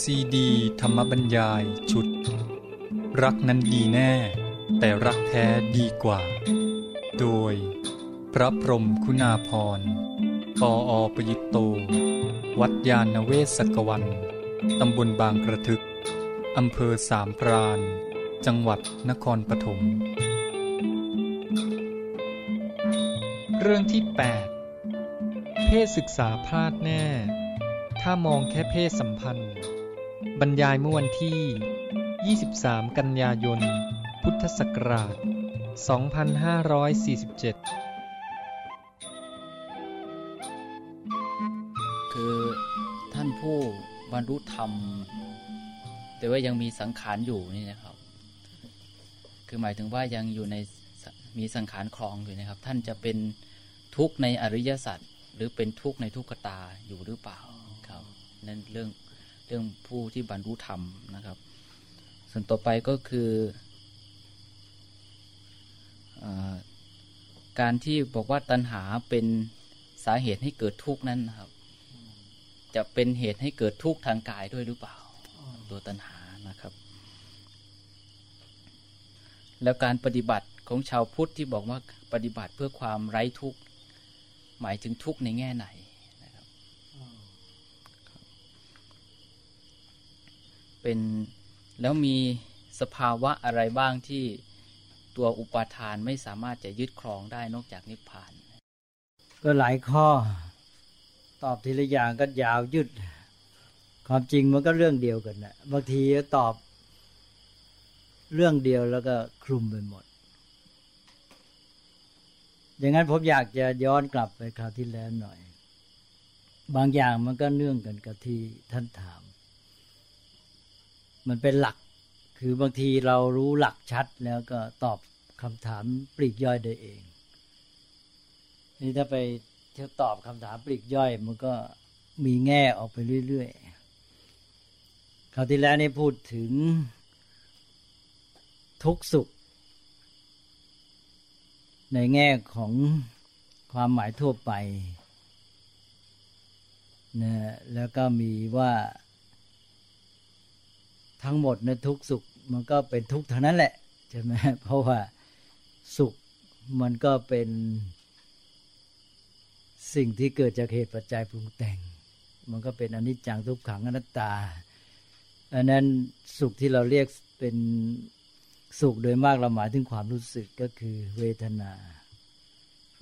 ซีดี ธรรมบรรยายชุด รักนั้นดีแน่ แต่รักแท้ดีกว่า โดย พระพรมคุณาพรปออประยุตโต วัดยาณเวศกวัน ตำบลบางกระทึก อำเภอสามพราน จังหวัดนครปฐม เรื่องที่ 8 เพศศึกษาพลาดแน่ ถ้ามองแค่เพศสัมพันธ์ บรรยายเมื่อวันที่ 23 กันยายน พุทธศักราช 2547 คือท่านผู้บรรลุธรรม แต่ว่ายังมีสังขารอยู่นี่นะครับ คือหมายถึงว่ายังอยู่ในมีสังขารคลองอยู่นะครับ ท่านจะเป็นทุกข์ในอริยสัจหรือเป็นทุกข์ในทุกขตาอยู่หรือเปล่าครับนั่นเรื่อง เรื่องผู้ที่บรรลุธรรมนะครับ ส่วนต่อไปก็คืออการที่บอกว่าตัณหาเป็นสาเหตุให้เกิดทุกข์นั้นนะครับ จะเป็นเหตุให้เกิดทุกข์ทางกายด้วยหรือเปล่า ตัวตัณหานะครับ แล้วการปฏิบัติของชาวพุทธที่บอกว่าปฏิบัติเพื่อความไร้ทุกข์หมายถึงทุกข์ในแง่ไหนนะครับ เป็นแล้วมีสภาวะอะไรบ้างที่ตัวอุปาทานไม่สามารถจะยึดครองได้นอกจากนิพพาน ก็หลายข้อ ตอบทีละอย่างก็ยาวยืดความจริงมันก็เรื่องเดียวกันนะบางทีตอบ เรื่องเดียวแล้วก็คลุมไปหมด อย่างนั้นผมอยากจะย้อนกลับไปคราวที่แล้วหน่อย บางอย่างมันก็เนื่องกันกับที่ท่านถาม มันเป็นหลัก คือบางทีเรารู้หลักชัดแล้วก็ตอบคำถามปลีกย่อยได้เอง นี่ถ้าไปเที่ยวตอบคำถามปลีกย่อย มันก็มีแง่ออกไปเรื่อยๆคราวที่แล้วนี่พูดถึงทุกสุข ในแง่ของความหมายทั่วไปนะแล้วก็มีว่า ทั้งหมดนะทุกสุขมันก็เป็นทุกเท่านั้นแหละใช่ไหมเพราะว่าสุขมันก็เป็นสิ่งที่เกิดจากเหตุปัจจัยปรุงแต่ง มันก็เป็นอนิจจังทุกขังอนัตตาอันนั้นสุขที่เราเรียกเป็นสุขโดยมากเราหมายถึงความรู้สึกก็คือเวทนา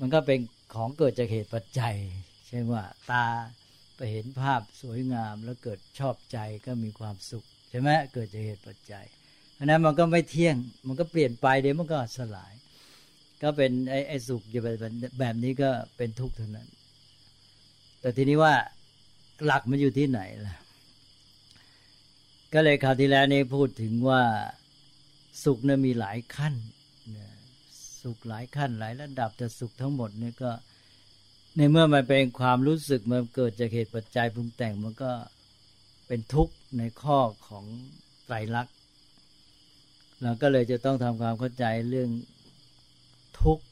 มันก็เป็นของเกิดจากเหตุปัจจัยใช่ว่าตาไปเห็นภาพสวยงามแล้วเกิดชอบใจก็มีความสุข ใช่ไหมเกิดจากเหตุปัจจัยอันนั้นมันก็ไม่เที่ยง มันก็เปลี่ยนไปเดี๋ยวมันก็สลาย ก็เป็นไอ้ไอสุขอยู่แบบแบบนี้ก็เป็นทุกข์เท่านั้น แต่ทีนี้ว่าหลักมันอยู่ที่ไหนล่ะ ก็เลยคราวที่แล้วนี้พูดถึงว่าสุขเนี่ยมีหลายขั้นสุขหลายขั้นหลายระดับแต่สุขทั้งหมดเนี่ยก็ในเมื่อมันเป็นความรู้สึกมันเกิดจากเหตุปัจจัยปรุงแต่งมันก็เป็นทุกข์ ในข้อของไตรลักษณ์เราก็เลยจะต้องทำความเข้าใจเรื่องทุกข์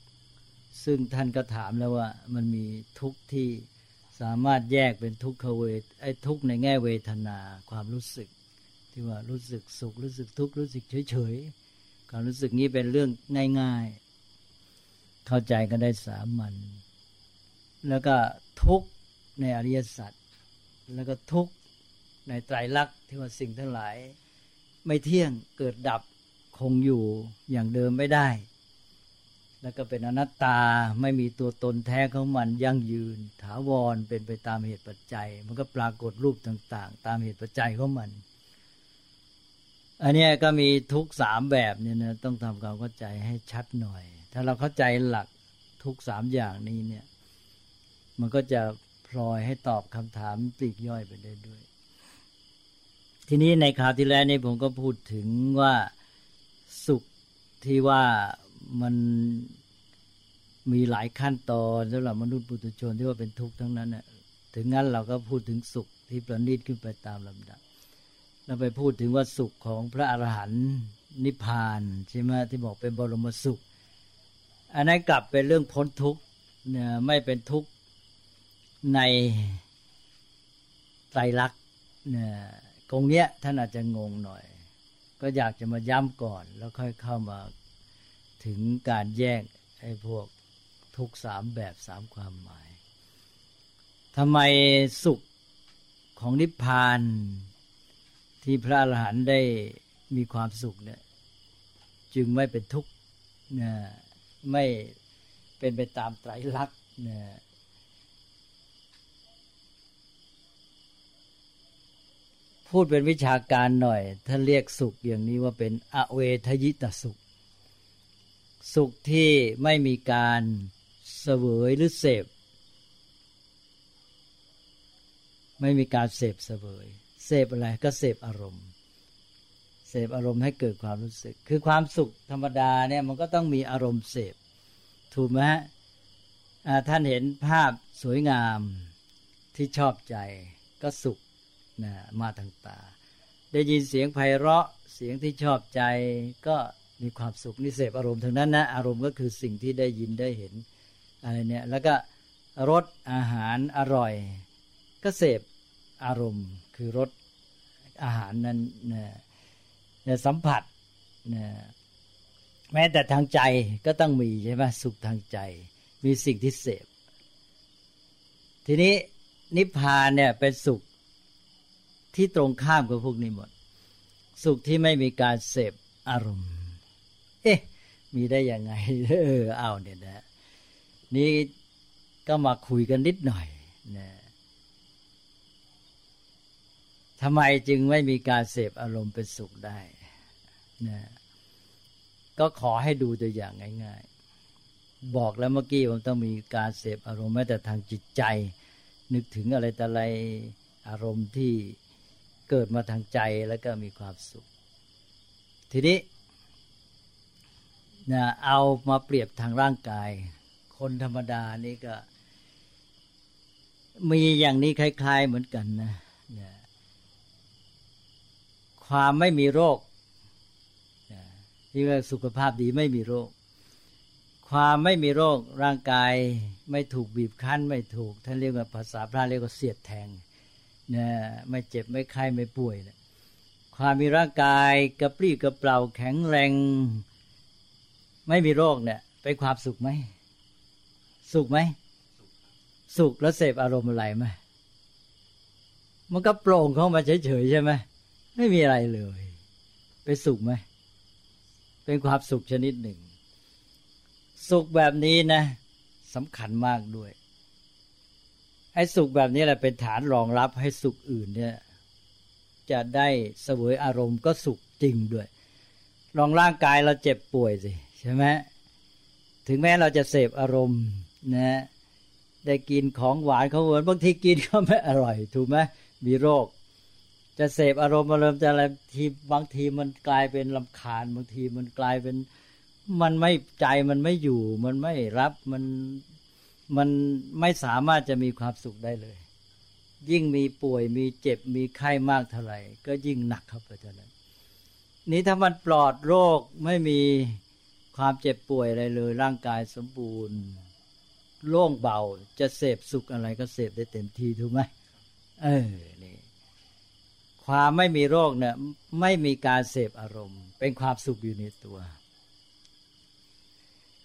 ซึ่งท่านก็ถามแล้วว่ามันมีทุกข์ที่สามารถแยกเป็นทุกขเวทไอ้ทุกข์ในแง่เวทนาความรู้สึก ที่ว่ารู้สึกสุขรู้สึกทุกข์รู้สึกเฉยๆความรู้สึกนี้เป็นเรื่องง่ายๆ เข้าใจกันได้สามัญแล้วก็ทุกข์ในอริยสัจแล้วก็ทุกข์ ในไตรลักษณ์ที่ว่าสิ่งทั้งหลาย ไม่เที่ยงเกิดดับคงอยู่อย่างเดิมไม่ได้ แล้วก็เป็นอนัตตาไม่มีตัวตนแท้ของมันยั่งยืน ถาวรเป็นไปตามเหตุปัจจัย มันก็ปรากฏรูปต่าง ๆ ตามเหตุปัจจัยของมัน อันนี้ก็มีทุกสามแบบเนี่ยนะต้องทำความเข้าใจให้ชัดหน่อย ถ้าเราเข้าใจหลักทุกสามอย่างนี้เนี่ย มันก็จะพลอยให้ตอบคำถามปลีกย่อยไปได้ด้วย ทีนี้ในคราวที่แล้วนี่ผมก็พูดถึงว่าสุขที่ว่ามันมีหลายขั้นตอนสำหรับมนุษย์ปุถุชนที่ว่าเป็นทุกข์ทั้งนั้นน่ะถึงงั้นเราก็พูดถึงสุขที่ประณีตขึ้นไปตามลำดับเราไปพูดถึงว่าสุขของพระอรหันต์นิพพานใช่ไหมที่บอกเป็นบรมสุข อันนั้นกลับเป็นเรื่องพ้นทุกข์เนี่ยไม่เป็นทุกข์ในไตรลักษณ์เนี่ย ตรงเนี้ยท่านอาจจะงงหน่อย ก็อยากจะมาย้ำก่อน แล้วค่อยเข้ามาถึงการแยกไอ้พวกทุกสามแบบสามความหมายทำไมสุขของนิพพานที่พระอรหันต์ได้มีความสุขเนี่ยจึงไม่เป็นทุกข์นะไม่เป็นไปตามไตรลักษณ์นะ พูดเป็นวิชาการหน่อยท่านเรียกสุขอย่างนี้ว่าเป็นอเวทยิตสุข สุขที่ไม่มีการเสวยหรือเสพ ไม่มีการเสพเสวยเสพอะไรก็เสพอารมณ์ เสพอารมณ์ให้เกิดความรู้สึก คือความสุขธรรมดาเนี่ยมันก็ต้องมีอารมณ์เสพ ถูกไหมฮะท่านเห็นภาพสวยงามที่ชอบใจก็สุข นะมาทางตา ได้ยินเสียงไพเราะเสียงที่ชอบใจก็มีความสุขนี่เสพอารมณ์ทั้งนั้นนะอารมณ์ก็คือสิ่งที่ได้ยินได้เห็นอะไรเนี่ยแล้วก็รสอาหารอร่อย ก็เสพอารมณ์คือรสอาหารนั้นนะสัมผัสนะแม้แต่ทางใจก็ต้องมีใช่ไหมสุขทางใจ มีสิ่งที่เสพ ทีนี้นิพพานเนี่ยเป็นสุข ที่ตรงข้ามกับพวกนี้หมด สุขที่ไม่มีการเสพอารมณ์ เอ๊ะ มีได้ยังไง เออเอาเนี่ยนะ นี่ก็มาคุยกันนิดหน่อยนะทำไมจึงไม่มีการเสพอารมณ์เป็นสุขได้นะก็ขอให้ดูตัวอย่างง่ายๆ บอกแล้วเมื่อกี้ผมต้องมีการเสพอารมณ์แม้แต่ทางจิตใจ นึกถึงอะไรแต่อะไรอารมณ์ที่ เกิดมาทางใจแล้วก็มีความสุข ทีนี้นะเอามาเปรียบทางร่างกาย คนธรรมดานี่ก็ มีอย่างนี้คล้าย ๆเหมือนกันนะนะความไม่มีโรคที่ว่าสุขภาพดีไม่มีโรค ความไม่มีโรคร่างกายไม่ถูกบีบคั้นไม่ถูก ท่านเรียกว่าภาษาพระเรียกว่าเสียดแทง นะไม่เจ็บไม่ไข้ไม่ป่วยนะความมีร่างกายกระปรี้กระเปร่าแข็งแรง ไม่มีโรคเนี่ยเป็นความสุขไหม สุขไหม สุขแล้วเสพอารมณ์อะไรไหมมันก็โปร่งเข้ามาเฉยๆใช่ไหมไม่มีอะไรเลย เป็นสุขไหม เป็นความสุขชนิดหนึ่ง สุขแบบนี้นะสำคัญมากด้วย อ้สุขแบบนี้แหละเป็นฐานรองรับให้สุขอื่นเนี่ยจะได้เสวยอารมณ์ก็สุขจริงด้วย ลองร่างกายเราเจ็บป่วยสิใช่ไหมถึงแม้เราจะเสพอารมณ์นะได้กินของหวานของหวานบางทีกินก็ไม่อร่อย ถูกไหมมีโรค จะเสพอารมณ์อารมณ์จะอะไรทีบางทีมันกลายเป็นลำคาญ บางทีมันกลายเป็นมันไม่ใจมันไม่อยู่ มันไม่รับมัน มันไม่สามารถจะมีความสุขได้เลย ยิ่งมีป่วยมีเจ็บมีไข้มากเท่าไหร่ ก็ยิ่งหนักครับอาจารย์นี้ถ้ามันปลอดโรคไม่มีความเจ็บป่วยอะไรเลย ร่างกายสมบูรณ์ โล่งเบาจะเสพสุขอะไรก็เสพได้เต็มที่ถูกไหมเออนี่ความไม่มีโรคเนี่ย ไม่มีการเสพอารมณ์ เป็นความสุขอยู่ในตัว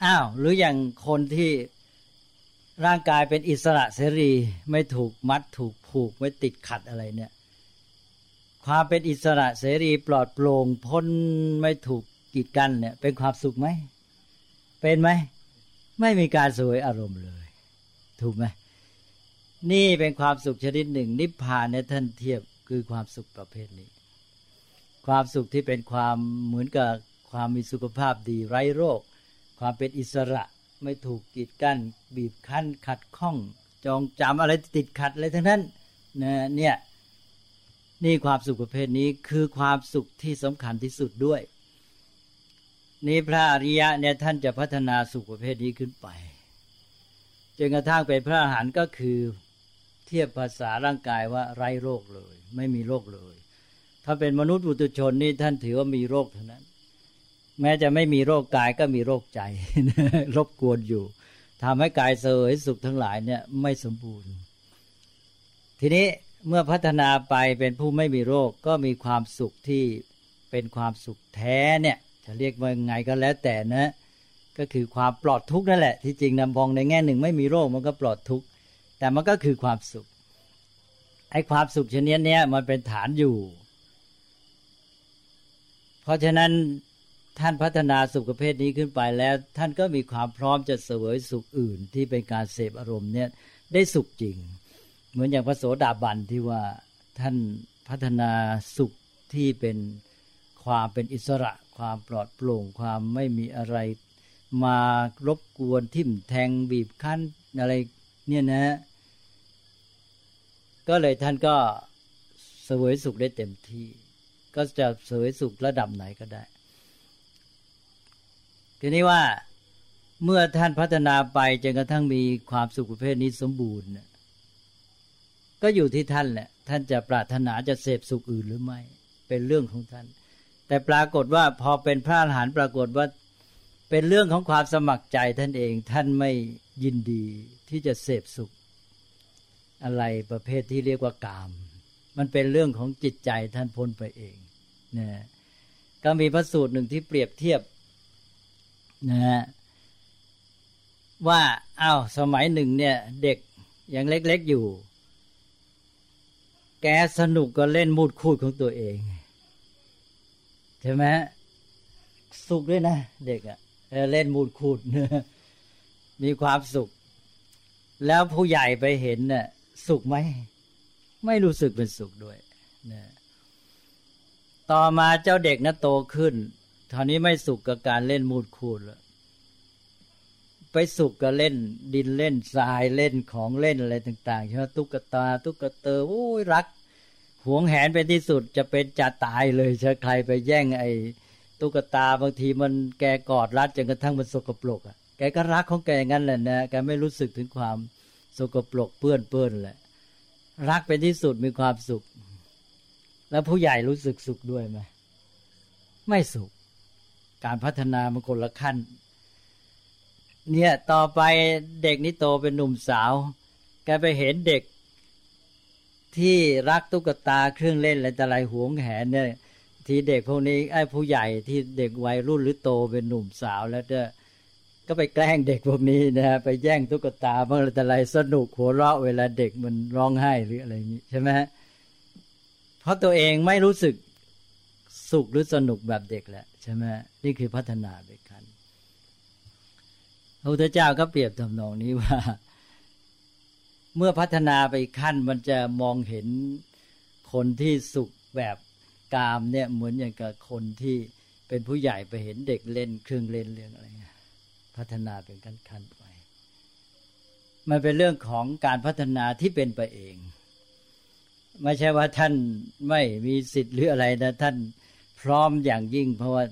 อ้าวหรืออย่างคนที่ ร่างกายเป็นอิสระเสรี ไม่ถูกมัดถูกผูกไม่ติดขัดอะไรเนี่ย ความเป็นอิสระเสรีปลอดโปร่งพ้นไม่ถูกกีดกันเนี่ย เป็นความสุขไหม เป็นไหม ไม่มีการสวยอารมณ์เลย ถูกไหมนี่เป็นความสุขชนิดหนึ่ง นิพพานเนี่ยท่านเทียบคือความสุขประเภทนี้ ความสุขที่เป็นความเหมือนกับความมีสุขภาพดีไร้โรค ความเป็นอิสระ ไม่ถูกกีดกั้นบีบคั้น ขัดข้อง จองจำอะไรติดขัดอะไรทั้งนั้นนะเนี่ยนี่ความสุขประเภทนี้คือความสุขที่สำคัญที่สุดด้วย นี่พระอริยะเนี่ยท่านจะพัฒนาสุขประเภทนี้ขึ้นไปจนกระทั่งเป็นพระอรหันต์ก็คือเทียบภาษาร่างกายว่าไร้โรคเลย ไม่มีโรคเลย ถ้าเป็นมนุษย์บุตุชนนี่ท่านถือว่ามีโรคเท่านั้น แม้จะไม่มีโรคกายก็มีโรคใจรบกวนอยู่ทำให้กายเสวยสุขทั้งหลายเนี่ยไม่สมบูรณ์ ทีนี้เมื่อพัฒนาไปเป็นผู้ไม่มีโรคก็มีความสุขที่เป็นความสุขแท้เนี่ยจะเรียกว่าไงก็แล้วแต่นะ ก็คือความปลอดทุกข์นั่นแหละ ที่จริงนำพองในแง่หนึ่งไม่มีโรคมันก็ปลอดทุกข์แต่มันก็คือความสุขไอ้ความสุขชนิดนี้มันเป็นฐานอยู่ เพราะฉะนั้น ท่านพัฒนาสุขประเภทนี้ขึ้นไปแล้ว ท่านก็มีความพร้อมจะเสวยสุขอื่น ที่เป็นการเสพอารมณ์เนี่ยได้สุขจริง เหมือนอย่างพระโสดาบันที่ว่าท่านพัฒนาสุขที่เป็นความเป็นอิสระ ความปลอดโปร่ง ความไม่มีอะไร มารบกวนทิ่มแทงบีบคั้นอะไรเนี่ยนะ ก็เลยท่านก็เสวยสุขได้เต็มที่ ก็จะเสวยสุขระดับไหนก็ได้ ทีนี้ว่าเมื่อท่านพัฒนาไปจนกระทั่งมีความสุขประเภทนี้สมบูรณ์ก็อยู่ที่ท่านแหละ ท่านจะปรารถนาจะเสพสุขอื่นหรือไม่ เป็นเรื่องของท่าน แต่ปรากฏว่าพอเป็นพระอรหันต์ปรากฏว่าเป็นเรื่องของความสมัครใจท่านเอง ท่านไม่ยินดีที่จะเสพสุข อะไรประเภทที่เรียกว่ากาม มันเป็นเรื่องของจิตใจท่านพ้นไปเองนะก็มีพระสูตรหนึ่งที่เปรียบเทียบ นะฮะว่าอา้าวสมัยหนึ่งเนี่ย เด็กยังเล็กๆอยู่ แกสนุกก็เล่นมูดคูดของตัวเองใช่ไหมสุขด้วยนะ เด็กอะเล่นมูดคูดมีความสุข แล้วผู้ใหญ่ไปเห็นน่ะสุขไหม ไม่รู้สึกเป็นสุขด้วยนะต่อมาเจ้าเด็กนะโตขึ้น ท่านี้ไม่สุขกับการเล่นมูดคูดแล้วไปสุขกับเล่นดินเล่นทรายเล่นของเล่นอะไรต่างๆใช่ไหมตุ๊กตาตุ๊กเตอโอ้ยรักหวงแหนไปที่สุดจะเป็นจะตายเลยใช่ใครไปแย่งไอ้ตุ๊กตาบางทีมันแกกอดรัดจนกระทั่งมันสกปรกอะแกก็รักของแกงั้นแหละนะแกไม่รู้สึกถึงความสกปรกเปื้อนเปื้อนแหละ รักเป็นที่สุดมีความสุข แล้วผู้ใหญ่รู้สึกสุขด้วยไหมไม่สุข การพัฒนามันคนละขั้น เนี่ยต่อไปเด็กนี่โตเป็นหนุ่มสาว แกไปเห็นเด็กที่รักตุ๊กตาเครื่องเล่นอะไรแต่อะไรหวงแหนเนี่ยทีเด็กพวกนี้ไอ้ผู้ใหญ่ที่เด็กวัยรุ่นหรือโตเป็นหนุ่มสาวแล้วจะก็ไปแกล้งเด็กพวกนี้นะฮะไปแย่งตุ๊กตาบ้างอะไรแต่อะไรสนุกหัวเราะเวลาเด็กมันร้องไห้หรืออะไรอย่างนี้ใช่ไหมเพราะตัวเองไม่รู้สึกสุขหรือสนุกแบบเด็กแหละ ใช่ไหมนี่คือพัฒนาไปกันพระพุทธเจ้าก็เปรียบทำนองนี้ว่า เมื่อพัฒนาไปขั้นมันจะมองเห็นคนที่สุขแบบกามเนี่ยเหมือนอย่างกับคนที่เป็นผู้ใหญ่ไปเห็นเด็กเล่นเครื่องเล่นเรื่องอะไรพัฒนาเป็นขั้นๆไป มันเป็นเรื่องของการพัฒนาที่เป็นไปเอง ไม่ใช่ว่าท่านไม่มีสิทธิ์หรืออะไรนะท่าน ร้อมอย่างยิ่ง เพราะว่า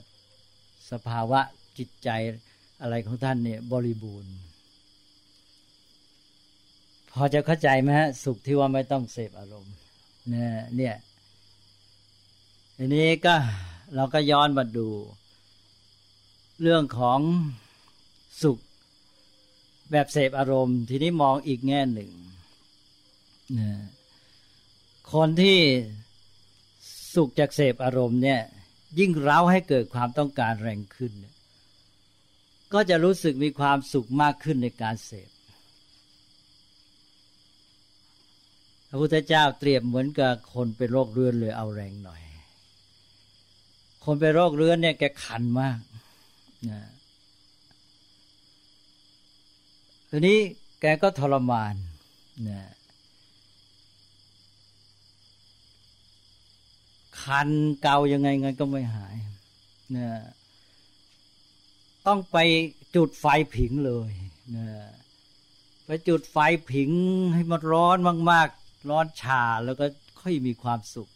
สภาวะจิตใจอะไรของท่านเนี่ยบริบูรณ์ พอจะเข้าใจไหมฮะ สุขที่ว่าไม่ต้องเสพอารมณ์เนี่ยเนี่ยทีนี้ก็เราก็ย้อนมาดู เรื่องของสุขแบบเสพอารมณ์ ทีนี้มองอีกแง่หนึ่งคนที่สุขจากเสพอารมณ์เนี่ย ยิ่งเร้าให้เกิดความต้องการแรงขึ้น ก็จะรู้สึกมีความสุขมากขึ้นในการเสพพระพุทธเจ้าเตรียมเหมือนกับคนเป็นโรคเรื้อนเลยเอาแรงหน่อย คนเป็นโรคเรื้อนเนี่ยแกขันมากนะทีนี้แกก็ทรมานนะ คันเกายังไงไงก็ไม่หายนะต้องไปจุดไฟผิงเลยนะไปจุดไฟผิงให้มันร้อนมากๆ ร้อนชาแล้วก็ค่อยมีความสุข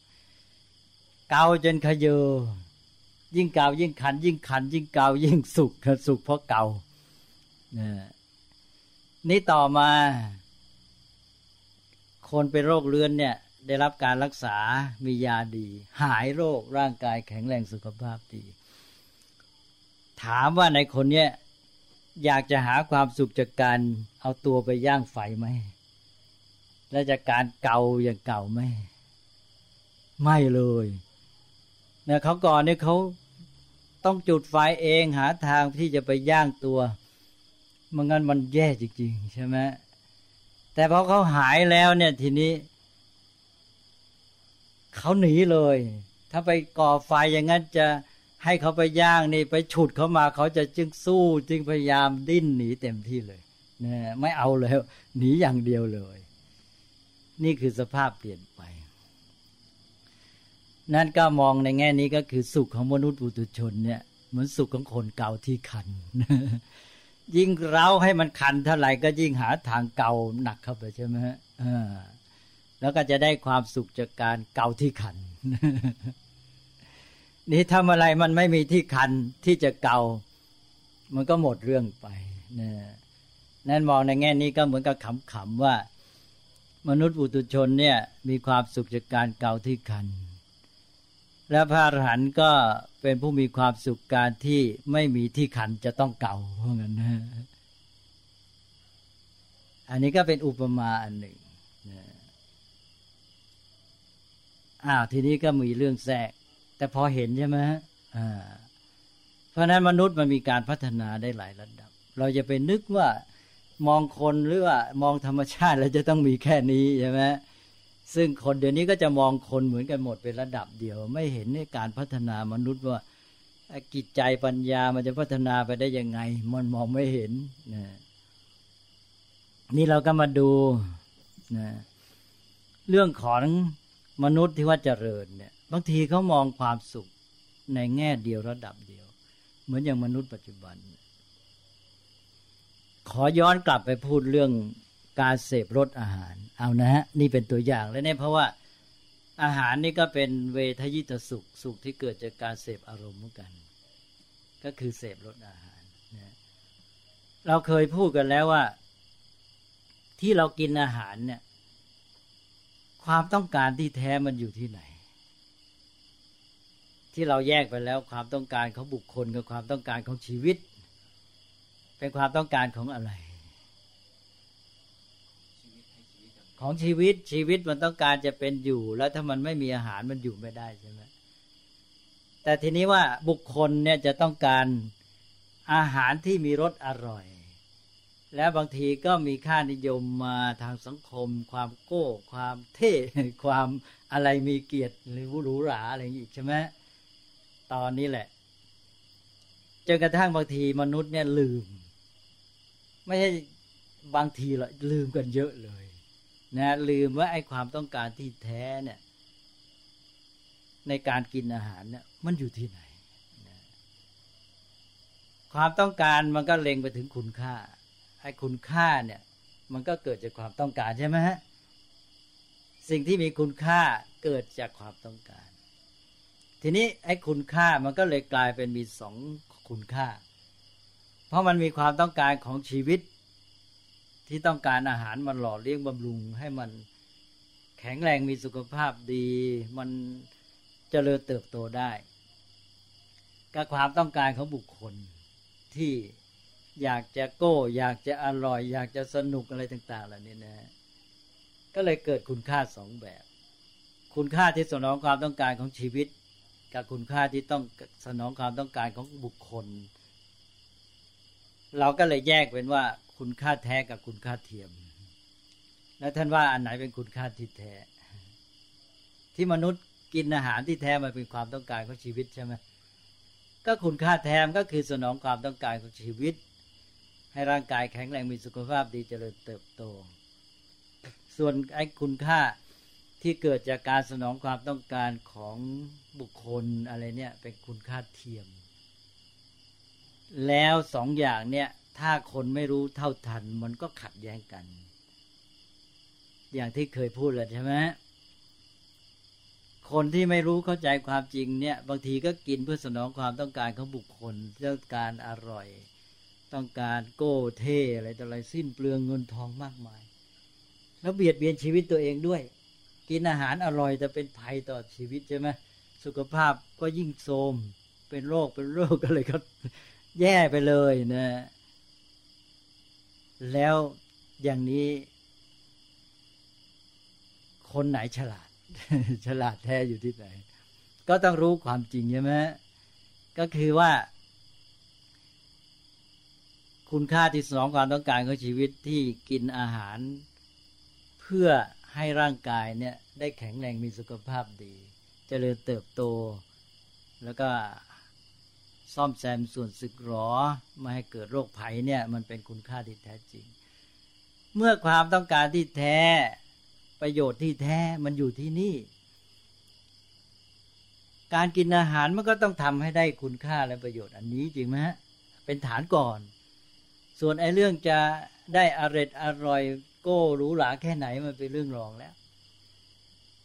เกาจนขยเยอยิ่งเกายิ่งขัน ยิ่งขัน ยิ่งเกายิ่งสุขสุขเพราะเกานะนี่ต่อมา คนเป็นโรคเรื้อนเนี่ย ได้รับการรักษา มียาดี หายโรค ร่างกายแข็งแรงสุขภาพดี ถามว่าในคนเนี้ยอยากจะหาความสุขจากการเอาตัวไปย่างไฟไหม แล้วจะการเก่าอย่างเก่าไหม ไม่เลยนะเขาก่อนเนี่ยเขาต้องจุดไฟเองหาทางที่จะไปย่างตัวมันงั้นมันแย่จริงๆ ใช่ไหมแต่พอเขาหายแล้วเนี่ยทีนี้ เขาหนีเลย ถ้าไปก่อไฟอย่างนั้นจะให้เขาไปย่างนี่ไปฉุดเขามาเขาจะจึงสู้จึงพยายามดิ้นหนีเต็มที่เลยนะไม่เอาเลยหนีอย่างเดียวเลย นี่คือสภาพเปลี่ยนไป นั่นก็มองในแง่นี้ก็คือสุขของมนุษย์ปุถุชนเนี่ยเหมือนสุขของคนเก่าที่คัน ยิ่งเร้าให้มันคันเท่าไหร่ก็ยิ่งหาทางเก่าหนักเข้าไปใช่ไหมฮะ แล้วก็จะได้ความสุขจากการเกาที่ขัน นี่ทำอะไรมันไม่มีที่คันที่จะเกา มันก็หมดเรื่องไปนะนั่นมองในแง่นี้ก็เหมือนกับขำๆว่า มนุษย์ปุตุชนเนี่ยมีความสุขจากการเกาที่คัน และพระอรหันต์ก็เป็นผู้มีความสุขการที่ไม่มีที่คันจะต้องเกาเพราะงั้นนะอันนี้ก็เป็นอุปมาอันหนึ่ง อ้าวทีนี้ก็มีเรื่องแทรก แต่พอเห็นใช่ไหมอ่าเพราะนั้นมนุษย์มันมีการพัฒนาได้หลายระดับ เราจะไปนึกว่ามองคนหรือว่ามองธรรมชาติแล้วจะต้องมีแค่นี้ใช่ไหมซึ่งคนเดี๋ยวนี้ก็จะมองคนเหมือนกันหมดเป็นระดับเดียว ไม่เห็นในการพัฒนามนุษย์ว่ากิจใจปัญญามันจะพัฒนาไปได้ยังไง มันมองไม่เห็นนะนี่เราก็มาดูนะเรื่องของ มนุษย์ที่ว่าเจริญเนี่ยบางทีเขามองความสุขในแง่เดียวระดับเดียว เหมือนอย่างมนุษย์ปัจจุบัน ขอย้อนกลับไปพูดเรื่องการเสพรสอาหาร เอานะฮะนี่เป็นตัวอย่างแล้วเนี่ยเพราะว่าอาหารนี่ก็เป็นเวทยิตสุขสุขที่เกิดจากการเสพอารมณ์เหมือนกัน ก็คือเสพรสอาหารนะเราเคยพูดกันแล้วว่า ที่เรากินอาหารเนี่ย ความต้องการที่แท้มันอยู่ที่ไหน ที่เราแยกไปแล้วความต้องการของบุคคลกับความต้องการของชีวิต เป็นความต้องการของอะไร ของชีวิตชีวิตมันต้องการจะเป็นอยู่ แล้วถ้ามันไม่มีอาหารมันอยู่ไม่ได้ใช่ไหมแต่ทีนี้ว่าบุคคลเนี่ยจะต้องการอาหารที่มีรสอร่อย แล้วบางทีก็มีค่านิยมมาทางสังคม ความโก้ ความเท่ความอะไรมีเกียรติหรือหรูหราอะไรอย่างนี้ใช่ไหมตอนนี้แหละจนกระทั่งบางทีมนุษย์เนี่ยลืม ไม่ใช่บางทีหรอกลืมกันเยอะเลย นะ ลืมว่าไอ้ความต้องการที่แท้เนี่ย ในการกินอาหารเนี่ย มันอยู่ที่ไหนนะความต้องการมันก็เล็งไปถึงคุณค่า อ้คุณค่าเนี่ย มันก็เกิดจากความต้องการใช่ไหมฮะสิ่งที่มีคุณค่าเกิดจากความต้องการ ทีนี้ไอ้คุณค่ามันก็เลยกลายเป็นมีสองคุณค่า เพราะมันมีความต้องการของชีวิต ที่ต้องการอาหารมันหล่อเลี้ยงบำรุง ให้มันแข็งแรงมีสุขภาพดี มันเจริญเติบโตได้กับความต้องการของบุคคลที่ อยากจะโก้ อยากจะอร่อย อยากจะสนุกอะไรต่าง ๆ เหล่านี้นะก็เลยเกิดคุณค่าสองแบบ คุณค่าที่สนองความต้องการของชีวิต กับคุณค่าที่ต้องสนองความต้องการของบุคคล เราก็เลยแยกเป็นว่า คุณค่าแท้กับคุณค่าเทียม แล้วท่านว่าอันไหนเป็นคุณค่าที่แท้ ที่มนุษย์กินอาหารที่แท้มันเป็นความต้องการของชีวิตใช่ไหมก็คุณค่าแท้ก็คือสนองความต้องการของชีวิต ให้ร่างกายแข็งแรงมีสุขภาพดีเจริญเติบโต ส่วนไอ้คุณค่าที่เกิดจากการสนองความต้องการของบุคคลอะไรเนี่ยเป็นคุณค่าเทียม แล้วสองอย่างเนี่ยถ้าคนไม่รู้เท่าทันมันก็ขัดแย้งกัน อย่างที่เคยพูดเลยใช่ไหมคนที่ไม่รู้เข้าใจความจริงเนี่ย บางทีก็กินเพื่อสนองความต้องการของบุคคลเรื่องการอร่อย ต้องการโก้เท่อะไรต่ออะไรสิ้นเปลืองเงินทองมากมาย แล้วเบียดเบียนชีวิตตัวเองด้วย กินอาหารอร่อยแต่เป็นภัยต่อชีวิตใช่ไหมสุขภาพก็ยิ่งโทรมเป็นโรคเป็นโรคก็เลยก็แย่ไปเลยนะ แล้วอย่างนี้ คนไหนฉลาด ฉลาดแท้อยู่ที่ไหน ก็ต้องรู้ความจริงใช่ไหมก็คือว่า คุณค่าที่สองความต้องการของชีวิตที่กินอาหาร เพื่อให้ร่างกายเนี่ยได้แข็งแรงมีสุขภาพดีจเจริญเติบโต แล้วก็ซ่อมแซมส่วนสึกหรอไม่ให้เกิดโรคภัยเนี่ยมันเป็นคุณค่าที่แท้จริง เมื่อความต้องการที่แท้ประโยชน์ที่แท้มันอยู่ที่นี่ การกินอาหารมันก็ต้องทำให้ได้คุณค่าและประโยชน์อันนี้จริงไหมฮะเป็นฐานก่อน ส่วนไอ้เรื่องจะได้อร่อยอร่อยโก้หรูหราแค่ไหนมันเป็นเรื่องรองแล้ว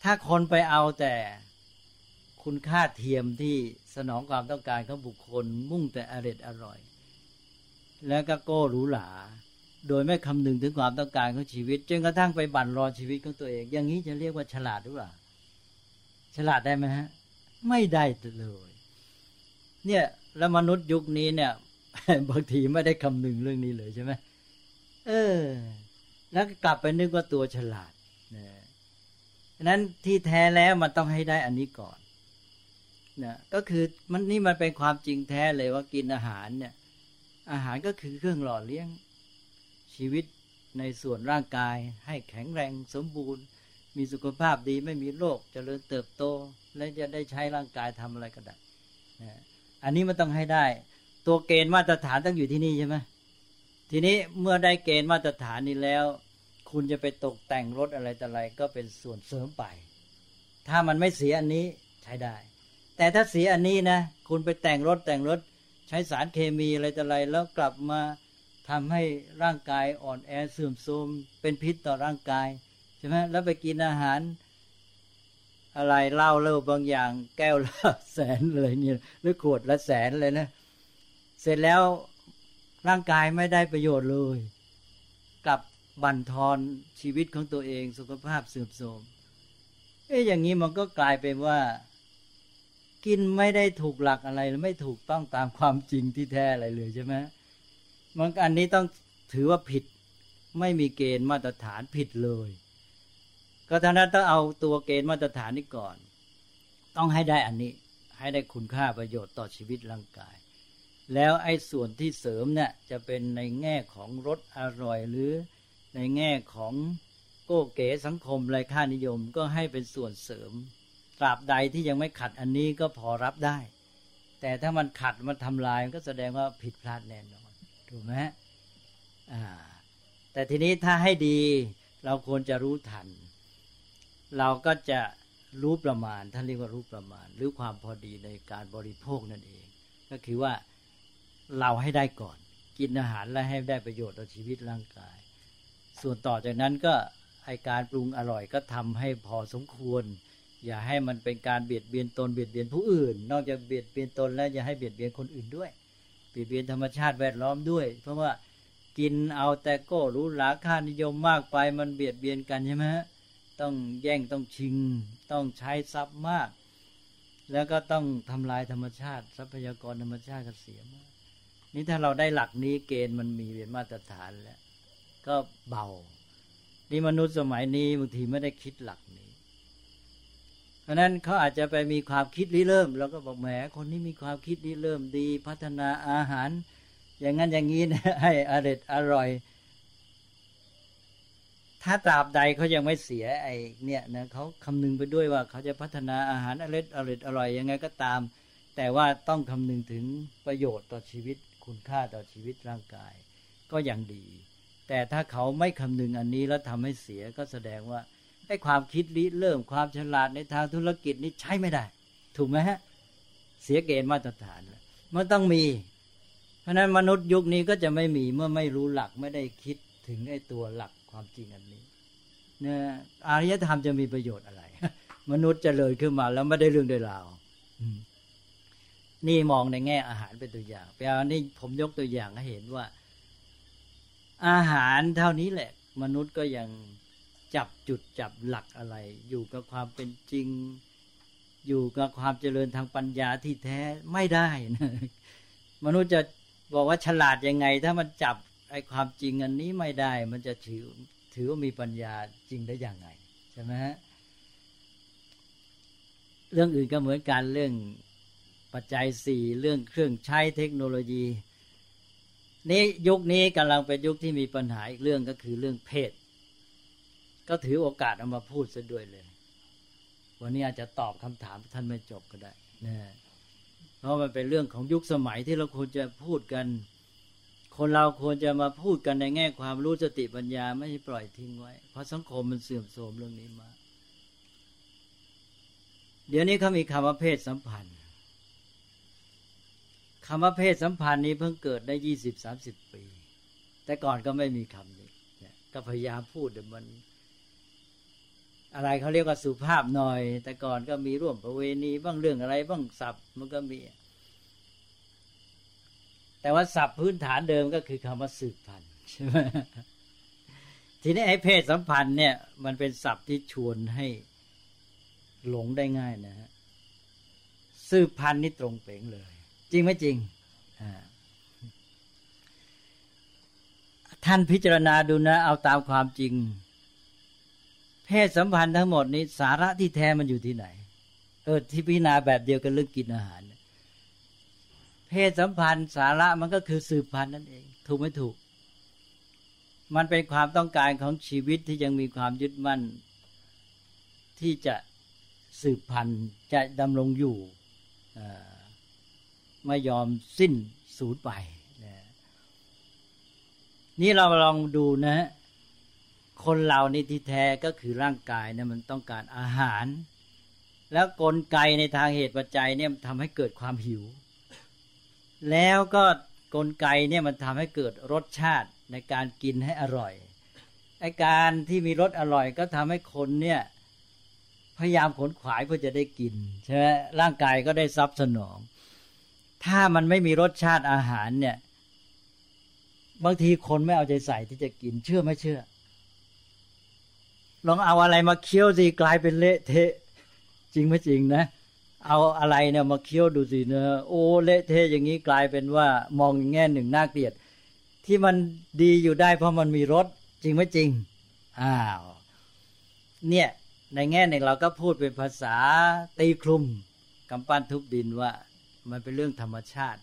ถ้าคนไปเอาแต่คุณค่าเทียมที่สนองความต้องการของบุคคล มุ่งแต่อร่อยอร่อย แล้วก็โก้หรูหราโดยไม่คำนึงถึงความต้องการของชีวิตจนกระทั่งไปบั่นรอนชีวิตของตัวเอง อย่างนี้จะเรียกว่าฉลาดหรือเปล่าฉลาดได้ไหมฮะ ไม่ได้เลย เนี่ยแล้วมนุษย์ยุคนี้เนี่ย บางทีไม่ได้คำนึงเรื่องนี้เลยใช่ไหมเออ แล้วกลับไปนึกว่าตัวฉลาดนะนั้นที่แท้แล้วมันต้องให้ได้อันนี้ก่อนนะก็คือมันนี่มันเป็นความจริงแท้เลยว่ากินอาหารเนี่ย อาหารก็คือเครื่องหล่อเลี้ยงชีวิตในส่วนร่างกาย ให้แข็งแรงสมบูรณ์ มีสุขภาพดีไม่มีโรคจเจริญเติบโต และจะได้ใช้ร่างกายทำอะไรก็ได้อันนี้มันต้องให้ได้ ตัวเกณฑ์มาตรฐานต้องอยู่ที่นี่ใช่ไหมทีนี้เมื่อได้เกณฑ์มาตรฐานนี้แล้ว คุณจะไปตกแต่งรถอะไรแต่อะไร ก็เป็นส่วนเสริมไป ถ้ามันไม่เสียอันนี้ใช้ได้ แต่ถ้าเสียอันนี้นะ คุณไปแต่งรถแต่งรถ ใช้สารเคมีอะไรแต่อะไร แล้วกลับมาทำให้ร่างกายอ่อนแอเสื่อมโทรมเป็นพิษต่อร่างกายใช่ไหมแล้วไปกินอาหารอะไรเหล้าเล่าบางอย่าง แก้วละแสนเลยเนี่ยหรือขวดละแสนเลยนะ เสร็จแล้วร่างกายไม่ได้ประโยชน์เลยกับบั่นทอนชีวิตของตัวเองสุขภาพเสื่อมโทรมเอ๊ะอย่างนี้มันก็กลายเป็นว่า กินไม่ได้ถูกหลักอะไรไม่ถูกต้องตามความจริงที่แท้อะไรเลยใช่ไหมมันอันนี้ต้องถือว่าผิดไม่มีเกณฑ์มาตรฐานผิดเลย ก็ท่านั้นต้องเอาตัวเกณฑ์มาตรฐานนี้ก่อน ต้องให้ได้อันนี้ ให้ได้คุณค่าประโยชน์ต่อชีวิตร่างกาย แล้วไอ้ส่วนที่เสริมเนี่ยจะเป็นในแง่ของรสอร่อยหรือในแง่ของโก้เก๋สังคมไรค่านิยมก็ให้เป็นส่วนเสริม ตราบใดที่ยังไม่ขัดอันนี้ก็พอรับได้ แต่ถ้ามันขัดมันทำลายก็แสดงว่าผิดพลาดแน่นอนถูกไหมอ่าแต่ทีนี้ถ้าให้ดีเราควรจะรู้ทัน เราก็จะรู้ประมาณท่านเรียกว่ารู้ประมาณ หรือความพอดีในการบริโภคนั่นเอง ก็คือว่า เราให้ได้ก่อน กินอาหารและให้ได้ประโยชน์ต่อชีวิตร่างกาย ส่วนต่อจากนั้นก็ไอการปรุงอร่อยก็ทำให้พอสมควร อย่าให้มันเป็นการเบียดเบียนตนเบียดเบียนผู้อื่น นอกจากเบียดเบียนตนแล้วอย่าให้เบียดเบียนคนอื่นด้วยเปลี่ยนเบียนธรรมชาติแวดล้อมด้วย เพราะว่ากินเอาแต่ก็รู้หลาค่านิยมมากไปมันเบียดเบียนกันใช่ไหมฮะต้องแย่งต้องชิง ต้องใช้ทรัพย์มาก แล้วก็ต้องทำลายธรรมชาติ ทรัพยากรธรรมชาติกเสียมาก นี่ถ้าเราได้หลักนี้เกณฑ์มันมีเป็นมาตรฐานแล้ว ก็เบา นี่มนุษย์สมัยนี้บางทีไม่ได้คิดหลักนี้ เพราะนั้นเขาอาจจะไปมีความคิดริเริ่มเราก็บอกแหมคนนี้มีความคิดริเริ่มดี พัฒนาอาหาร อย่างนั้นอย่างนี้นะให้อร่อยอร่อย ถ้าตราบใดเขายังไม่เสียไอ้เนี่ยนะเขาคำนึงไปด้วยว่าเขาจะพัฒนาอาหารอร่อยอร่อยอร่อยยังไงก็ตาม แต่ว่าต้องคำนึงถึงประโยชน์ต่อชีวิต คุณค่าต่อชีวิตร่างกาย ก็ยังดี แต่ถ้าเขาไม่คำนึงอันนี้แล้วทำให้เสียก็แสดงว่าไอ้ความคิดริเริ่มความฉลาดในทางธุรกิจนี้ใช้ไม่ได้ ถูกไหมฮะ เสียเกณฑ์มาตรฐานมันต้องมี เพราะนั้นมนุษย์ยุคนี้ก็จะไม่มีเมื่อไม่รู้หลักไม่ได้คิดถึงไอ้ตัวหลักความจริงอันนี้เนี่ยอารยธรรมจะมีประโยชน์อะไร มนุษย์จะเลยขึ้นมาแล้วไม่ได้เรื่องได้ราว นี่มองในแง่อาหารเป็นตัวอย่างแปลว่านี่ผมยกตัวอย่างให้เห็นว่า อาหารเท่านี้แหละ มนุษย์ก็ยังจับจุดจับหลักอะไร อยู่กับความเป็นจริง อยู่กับความเจริญทางปัญญาที่แท้ไม่ได้นะมนุษย์จะบอกว่าฉลาดยังไง ถ้ามันจับไอ้ความจริงอันนี้ไม่ได้ มันจะถือถือว่ามีปัญญาจริงได้อย่างไงใช่ไหมฮะเรื่องอื่นก็เหมือนกันเรื่อง ปัจจัยสี่เรื่องเครื่องใช้เทคโนโลยี นี้ยุคนี้กำลังเป็นยุคที่มีปัญหาอีกเรื่องก็คือเรื่องเพศ ก็ถือโอกาสเอามาพูดซะด้วยเลย วันนี้อาจจะตอบคำถามท่านไม่จบก็ได้นะเพราะมันเป็นเรื่องของยุคสมัยที่เราควรจะพูดกัน คนเราควรจะมาพูดกันในแง่ความรู้สติปัญญาไม่ใช่ปล่อยทิ้งไว้ เพราะสังคมมันเสื่อมโทรมเรื่องนี้มาเดี๋ยวนี้เขามีคำว่าเพศสัมพันธ์ คำว่าเพศสัมพันธ์นี้เพิ่งเกิดได้ยี่สิบสามสิบปี แต่ก่อนก็ไม่มีคำนี้ก็พยายามพูดแต่มัน อะไรเขาเรียกว่าสุภาพหน่อย แต่ก่อนก็มีร่วมประเวณีบ้างเรื่องอะไรบ้างศัพท์มันก็มี แต่ว่าศัพท์พื้นฐานเดิมก็คือคำว่าสืบพันธุ์ใช่ไหมทีนี้ไอ้เพศสัมพันธ์เนี่ย มันเป็นศัพท์ที่ชวนให้หลงได้ง่ายนะฮะสืบพันธุ์นี่ตรงเป๋งเลย จริงไหมจริง ท่านพิจารณาดูนะ เอาตามความจริง เพศสัมพันธ์ทั้งหมดนี้ สาระที่แท้มันอยู่ที่ไหน เออที่พิจารณาแบบเดียวกันเรื่องกินอาหาร เพศสัมพันธ์สาระมันก็คือสืบพันธุ์นั่นเอง ถูกไม่ถูก มันเป็นความต้องการของชีวิตที่ยังมีความยึดมั่น ที่จะสืบพันธุ์จะดำรงอยู่ ไม่ยอมสิ้นสูญไปนะนี่เราลองดูนะคนเรานี่ที่แท้ก็คือร่างกายเนี่ยมันต้องการอาหาร แล้วกลไกในทางเหตุปัจจัยเนี่ยทำให้เกิดความหิว แล้วก็กลไกเนี่ยมันทำให้เกิดรสชาติในการกินให้อร่อยไอการที่มีรสอร่อยก็ทำให้คนเนี่ยพยายามขนขวายเพื่อจะได้กินใช่ไหมร่างกายก็ได้ซับสนอง ถ้ามันไม่มีรสชาติอาหารเนี่ย บางทีคนไม่เอาใจใส่ที่จะกินเชื่อไม่เชื่อ ลองเอาอะไรมาเคี้ยวสิกลายเป็นเละเทะ จริงไม่จริงนะ เอาอะไรเนี่ยมาเคี้ยวดูสิเนะโอ้เละเทะอย่างนี้กลายเป็นว่ามองแง่หนึ่งน่าเกลียด ที่มันดีอยู่ได้เพราะมันมีรสจริงไม่จริงอ้าวเนี่ยในแง่หนึ่งเราก็พูดเป็นภาษาตีคลุมกำปั้นทุบดินว่า มันเป็นเรื่องธรรมชาติ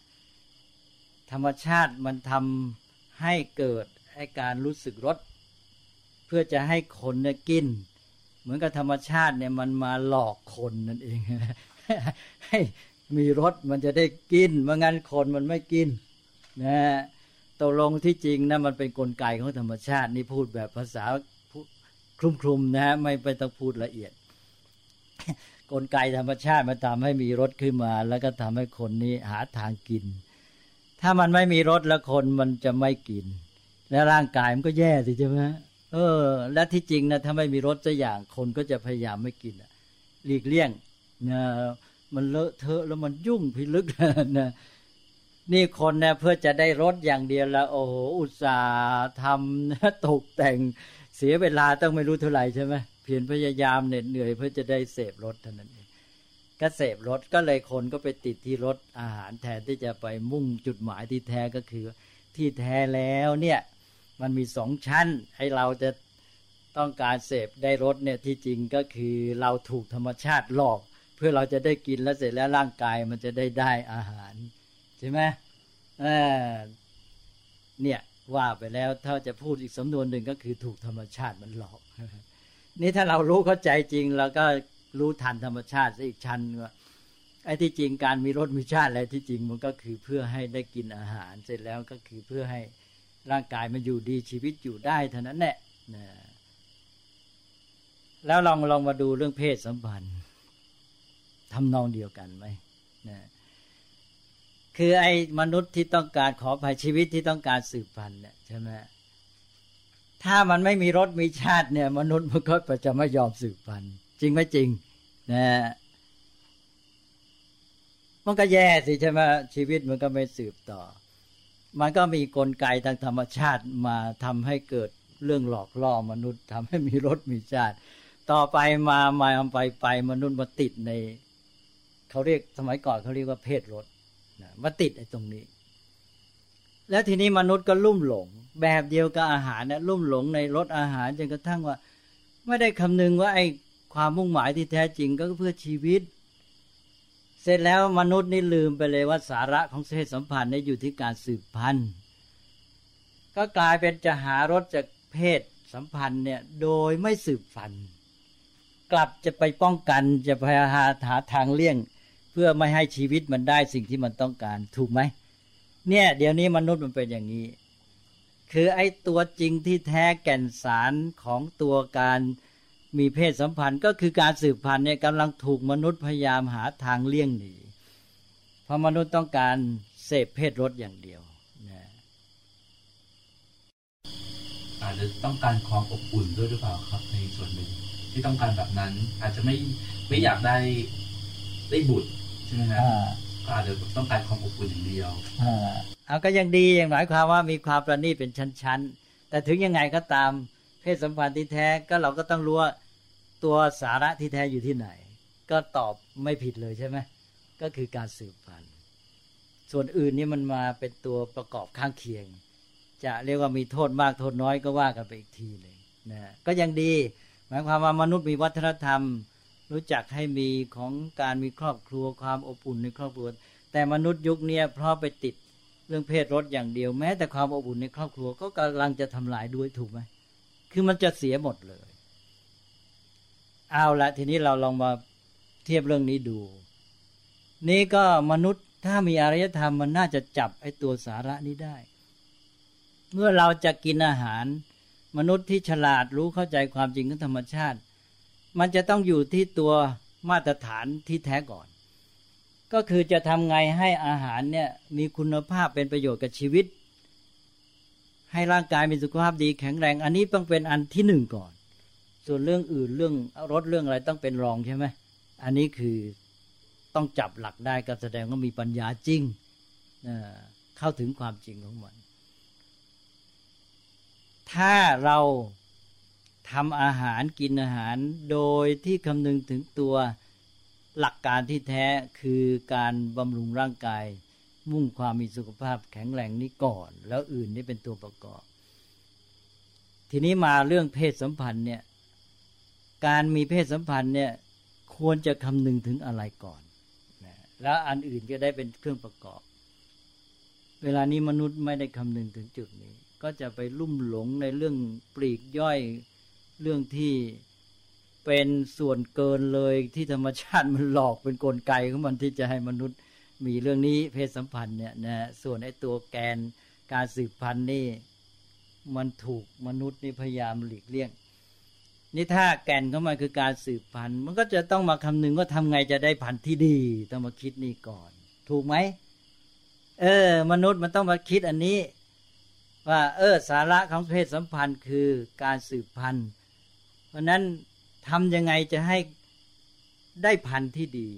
ธรรมชาติมันทำให้เกิดให้การรู้สึกรสเพื่อจะให้คนเนี่ยกิน เหมือนกับธรรมชาติเนี่ยมันมาหลอกคนนั่นเองให้มีรสมันจะได้กินเมื่องั้นคนมันไม่กินนะตกลงที่จริงนะมันเป็นนกลไกของธรรมชาตินี่พูดแบบภาษาคลุมๆนะไม่ไปต้องพูดละเอียด กลไกธรรมชาติมันทำให้มีรถขึ้นมา แล้วก็ทำให้คนนี้หาทางกิน ถ้ามันไม่มีรถแล้วคนมันจะไม่กิน แล้วร่างกายมันก็แย่สิใช่ไหมเออ และที่จริงนะถ้าไม่มีรถสักอย่างคนก็จะพยายามไม่กินหลีกเลี่ยงนะมันเลอะเทอะแล้วมันยุ่งพิลึกนะนี่คนเนี่ยเพื่อจะได้รถอย่างเดียวล้วโอ้โหอุตส่าห์ทำตกแต่งเสียเวลาต้องไม่รู้เท่าไหร่ใช่ไหม พียรพยายามเหน็ดเหนื่อยเพื่อจะได้เสพรสเท่านั้นเองก็เสพรสก็เลยคนก็ไปติดที่รสอาหารแทนที่จะไปมุ่งจุดหมายที่แท้ก็คือ ที่แท้แล้วเนี่ยมันมีสองชั้นให้เราจะต้องการเสพได้รสเนี่ยที่จริงก็คือเราถูกธรรมชาติหลอก เพื่อเราจะได้กินแล้วเสร็จแล้วร่างกายมันจะได้ได้อาหารใช่ไหมเนี่ยว่าไปแล้วถ้าจะพูดอีกสำนวนหนึ่งก็คือถูกธรรมชาติมันหลอก นี่ถ้าเรารู้เข้าใจจริงเราก็รู้ทันธรรมชาติอีกชั้นว่าไอ้ที่จริงการมีรสมีชาติอะไรที่จริงมันก็คือเพื่อให้ได้กินอาหารเสร็จแล้วก็คือเพื่อให้ร่างกายมันอยู่ดีชีวิตอยู่ได้เท่านั้นแหละนะแล้วลองลองมาดูเรื่องเพศสัมพันธ์ทำนองเดียวกันไหมนะคือไอ้มนุษย์ที่ต้องการขอภัยชีวิตที่ต้องการสืบพันธุ์เนี่ยใช่ไหม ถ้ามันไม่มีรสมีชาติเนี่ย มนุษย์มันก็จะไม่ยอมสืบพันธุ์จริงไหมจริงนะมันก็แย่สิใช่ไหมชีวิตมันก็ไม่สืบต่อ มันก็มีกลไกทางธรรมชาติมาทำให้เกิดเรื่องหลอกล่อมนุษย์ทำให้มีรสมีชาติ ต่อไปมามาไปไปมนุษย์มาติดในเขาเรียกสมัยก่อนเขาเรียกว่าเพศรสมาติดไอ้ตรงนี้ แล้วทีนี้มนุษย์ก็ลุ่มหลง แบบเดียวกับอาหารเนี่ยลุ่มหลงในรสอาหารจนกระทั่งว่า ไม่ได้คำนึงว่าไอ้ความมุ่งหมายที่แท้จริงก็เพื่อชีวิต เสร็จแล้วมนุษย์นี่ลืมไปเลยว่าสาระของเพศสัมพันธ์นี่อยู่ที่การสืบพันธุ์ ก็กลายเป็นจะหารสจากเพศสัมพันธ์เนี่ยโดยไม่สืบพันธุ์ กลับจะไปป้องกันจะพยายามหาทางเลี่ยง เพื่อไม่ให้ชีวิตมันได้สิ่งที่มันต้องการถูกไหมเนี่ย เดี๋ยวนี้มนุษย์มันเป็นอย่างนี้ คือไอ้ตัวจริงที่แท้แก่นสารของตัวการมีเพศสัมพันธ์ก็คือการสืบพันธุ์เนี่ยกำลังถูกมนุษย์พยายามหาทางเลี่ยงหนีเพราะมนุษย์ต้องการเสพเพศรสอย่างเดียวนะอาจจะต้องการความอบอุ่นด้วยหรือเปล่าครับ ในส่วนหนึ่งที่ต้องการแบบนั้น อาจจะไม่ไม่อยากได้ได้บุตรใช่ไหมครั อาจจะต้องการความอบอุ่นอย่างเดียวเอาก็ยังดีอย่างหมายความว่ามีความประณีตเป็นชั้นๆ แต่ถึงยังไงก็ตามเพศสัมพันธ์ที่แท้ก็เราก็ต้องรู้ว่าตัวสาระที่แท้อยู่ที่ไหน ก็ตอบไม่ผิดเลยใช่ไหมก็คือการสืบพันธุ์ส่วนอื่นนี่มันมาเป็นตัวประกอบข้างเคียง จะเรียกว่ามีโทษมากโทษน้อยก็ว่ากันไปอีกทีเลยนะก็ยังดี หมายความว่ามนุษย์มีวัฒนธรรม รู้จักให้มีของการมีครอบครัวความอบอุ่นในครอบครัว แต่มนุษย์ยุคนี้เพราะไปติดเรื่องเพศรสอย่างเดียวแม้ แต่ความอบอุ่นในครอบครัวก็กำลังจะทำลายด้วยถูกไหมคือมันจะเสียหมดเลย เอาละทีนี้เราลองมาเทียบเรื่องนี้ดู นี่ก็มนุษย์ถ้ามีอารยธรรมมันน่าจะจับไอ้ตัวสาระนี้ได้ เมื่อเราจะกินอาหาร มนุษย์ที่ฉลาดรู้เข้าใจความจริงของธรรมชาติ มันจะต้องอยู่ที่ตัวมาตรฐานที่แท้ก่อน ก็คือจะทำไงให้อาหารเนี่ยมีคุณภาพเป็นประโยชน์กับชีวิต ให้ร่างกายมีสุขภาพดีแข็งแรง อันนี้ต้องเป็นอันที่หนึ่งก่อน ส่วนเรื่องอื่นเรื่องรถเรื่องอะไรต้องเป็นรองใช่ไหมอันนี้คือต้องจับหลักได้ก็แสดงว่ามีปัญญาจริงเข้าถึงความจริงของมัน ถ้าเรา ทำอาหารกินอาหารโดยที่คำนึงถึงตัวหลักการที่แท้คือการบำรุงร่างกาย มุ่งความมีสุขภาพแข็งแรงนี้ก่อน แล้วอื่นนี่เป็นตัวประกอบ ทีนี้มาเรื่องเพศสัมพันธ์เนี่ยการมีเพศสัมพันธ์เนี่ยควรจะคำนึงถึงอะไรก่อนนะแล้วอันอื่นก็ได้เป็นเครื่องประกอบ เวลานี้มนุษย์ไม่ได้คำนึงถึงจุดนี้ ก็จะไปลุ่มหลงในเรื่องปลีกย่อย เรื่องที่เป็นส่วนเกินเลยที่ธรรมชาติมันหลอกเป็นนกลไกของมันที่จะให้มนุษย์มีเรื่องนี้เพศสัมพันธ์เนี่ยนะส่วนไอ้ตัวแกนการสืบพันธุ์นี่มันถูกมนุษย์นี่พยายามหลีกเลี่ยงนี่ถ้าแกนเข้ามาคือการสืบพันธุ์ มันก็จะต้องมาคำนึงว่าทำไงจะได้พันธุ์ที่ดีต้องมาคิดนี่ก่อน ถูกไหมเออ มนุษย์มันต้องมาคิดอันนี้ ว่า เออ สาระของเพศสัมพันธ์คือการสืบพันธุ์ เพราะนั้นทำยังไงจะให้ได้พันธุ์ที่ดี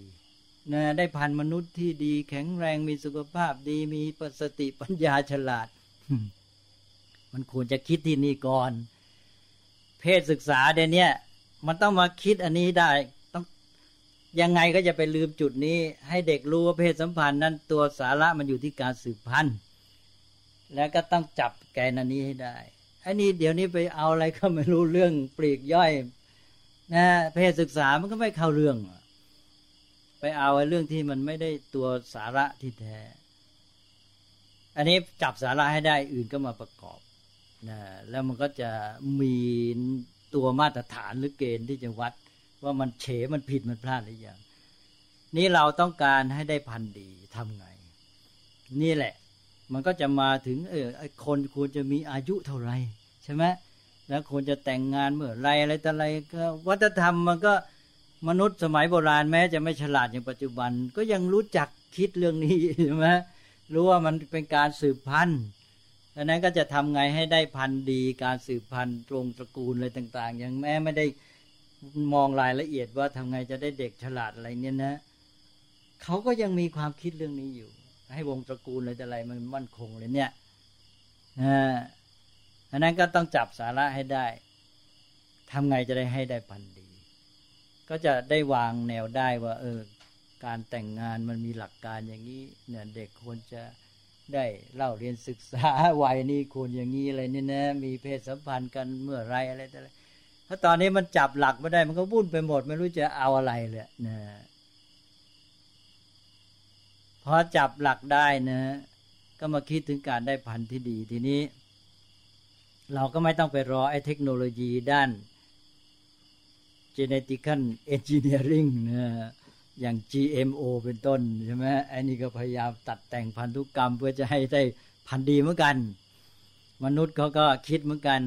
นะได้พันธุ์มนุษย์ที่ดี แข็งแรงมีสุขภาพดี มีปสติปัญญาฉลาด มันควรจะคิดที่นี่ก่อน เพศศึกษาเดี๋ยวนี้มันต้องมาคิดอันนี้ได้ต้องยังไงก็จะไปลืมจุดนี้ ให้เด็กรู้ว่าเพศสัมพันธ์นั้นตัวสาระมันอยู่ที่การสืบพันธุ์แล้วก็ต้องจับแกนอันนี้ให้ได้ อันนี้เดี๋ยวนี้ไปเอาอะไรก็ไม่รู้เรื่องปลีกย่อยนะเพศศึกษามันก็ไม่เข้าเรื่อง ไปเอาเรื่องที่มันไม่ได้ตัวสาระที่แท้ อันนี้จับสาระให้ได้อื่นก็มาประกอบนะแล้วมันก็จะมีตัวมาตรฐานหรือเกณฑ์ที่จะวัด ว่ามันเฉมันผิดมันพลาดหรือยังนี่เราต้องการให้ได้พันดีทำไง นี่แหละ มันก็จะมาถึงเออคนควรจะมีอายุเท่าไหร่ใช่ไหมแล้วควรจะแต่งงานเมื่อไรอะไรแต่อะไรก็วัฒนธรรมมันก็มนุษย์สมัยโบราณแม้ จะไม่ฉลาดอย่างปัจจุบัน ก็ยังรู้จักคิดเรื่องนี้ใช่ไหมรู้ว่ามันเป็นการสืบพันธุ์ดังนั้นก็จะทำไงให้ได้พันธุ์ดี การสืบพันธุ์ตรงตระกูลอะไรต่างๆอย่างแม้ไม่ได้มองรายละเอียดว่าทำไงจะได้เด็กฉลาดอะไรเนี่ยนะเขาก็ยังมีความคิดเรื่องนี้อยู่ ให้วงตระกูลอะไรแต่อะไรมันมั่นคงเลยเนี่ยอันนั้นก็ต้องจับสาระให้ได้ทำไงจะได้ให้ได้พันธ์ดี ก็จะได้วางแนวได้ว่า เออ การแต่งงานมันมีหลักการอย่างนี้ เนี่ยเด็กควรจะได้เล่าเรียนศึกษาวัยนี้ควรอย่างนี้อะไรเนี่ยนะมีเพศสัมพันธ์กันเมื่อไรอะไรแต่อะไรถ้าตอนนี้มันจับหลักไม่ได้มันก็วุ่นไปหมด ไม่รู้จะเอาอะไรเลยนะ พอจับหลักได้นะก็มาคิดถึงการได้พันธุ์ที่ดีทีนี้ เราก็ไม่ต้องไปรอไอ้เทคโนโลยีด้าน genetical engineering นะอย่าง GMO เป็นต้นใช่ไหมไอ้นี่ก็พยายามตัดแต่งพันธุกรรม เพื่อจะให้ได้พันธุ์ดีเหมือนกัน มนุษย์เขาก็คิดเหมือนกัน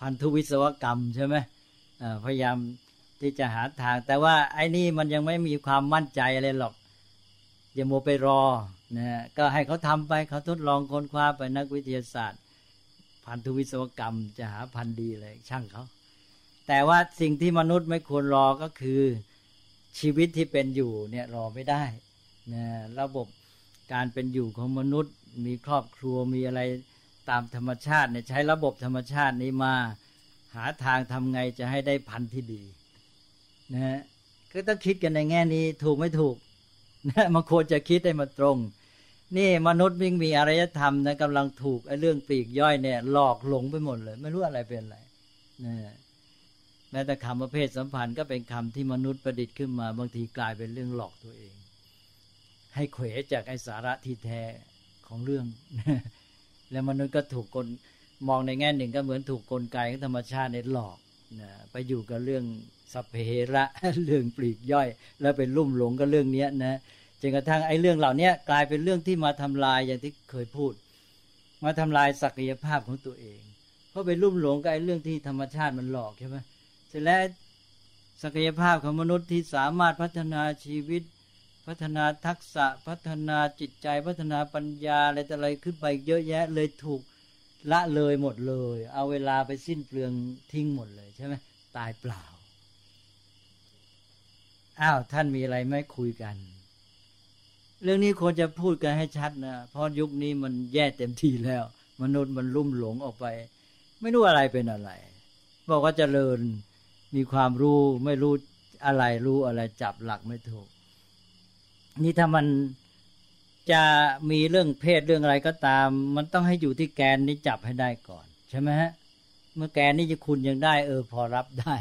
พันธุวิศวกรรมใช่ไหมพยายามที่จะหาทาง แต่ว่าไอ้นี่มันยังไม่มีความมั่นใจอะไรหรอก อย่าโมไปรอนะก็ให้เขาทำไปเขาทดลองค้นคว้าไปนักวิทยาศาสตร์ พันธุวิศวกรรมจะหาพันธุ์ดีเลยช่างเขา แต่ว่าสิ่งที่มนุษย์ไม่ควรรอก็คือชีวิตที่เป็นอยู่เนี่ยรอไม่ได้นะระบบการเป็นอยู่ของมนุษย์ มีครอบครัวมีอะไรตามธรรมชาติเนี่ยใช้ระบบธรรมชาตินี้มาหาทางทำไงจะให้ได้พันธุ์ที่ดีนะฮะก็ต้องคิดกันในแง่นี้ถูกไม่ถูก นะมันควรจะคิดให้มันตรง นี่มนุษย์วิ่งมีอารยธรรมนะกำลังถูกไอ้เรื่องปีกย่อยเนี่ยหลอกหลงไปหมดเลย ไม่รู้อะไรเป็นอะไรนะแม้แต่คำประเภทสัมพันธ์ก็เป็นคำที่มนุษย์ประดิษฐ์ขึ้นมา บางทีกลายเป็นเรื่องหลอกตัวเอง ให้เขวจากไอสาระที่แท้ของเรื่อง แล้วมนุษย์ก็ถูกกลมองในแง่หนึ่งก็เหมือนถูกกลไกของธรรมชาติในหลอกนะไปอยู่กับเรื่องสัพเพระเรื่องปลีกย่อย แล้วเป็นลุ่มหลงกับเรื่องเนี้ยนะ นกระทั่งไอ้เรื่องเหล่านี้กลายเป็นเรื่องที่มาทำลายอย่างที่เคยพูด มาทำลายศักยภาพของตัวเอง เพราะไปลุ่มหลงกับไอ้เรื่องที่ธรรมชาติมันหลอกใช่ไหมเสร็จแล้วศักยภาพของมนุษย์ที่สามารถพัฒนาชีวิต พัฒนาทักษะพัฒนาจิตใจพัฒนาปัญญาอะไรต่อะไรขึ้นไปเยอะแยะเลยถูกละเลยหมดเลย เอาเวลาไปสิ้นเปลืองทิ้งหมดเลยใช่ไหมตายเปล่าอ้าวท่านมีอะไรไม่คุยกัน เรื่องนี้ควรจะพูดกันให้ชัดนะเพราะยุคนี้มันแย่เต็มทีแล้ว มนุษย์มันลุ่มหลงออกไป ไม่รู้อะไรเป็นอะไร บอกว่าจเจริญมีความรู้ไม่รู้อะไรรู้อะไรจับหลักไม่ถูก นี่ถ้ามันจะมีเรื่องเพศเรื่องอะไรก็ตาม มันต้องให้อยู่ที่แกนนี้จับให้ได้ก่อน ใช่ไหมฮะเมื่อแกนนี้จะคุณยังได้ เออพอรับได้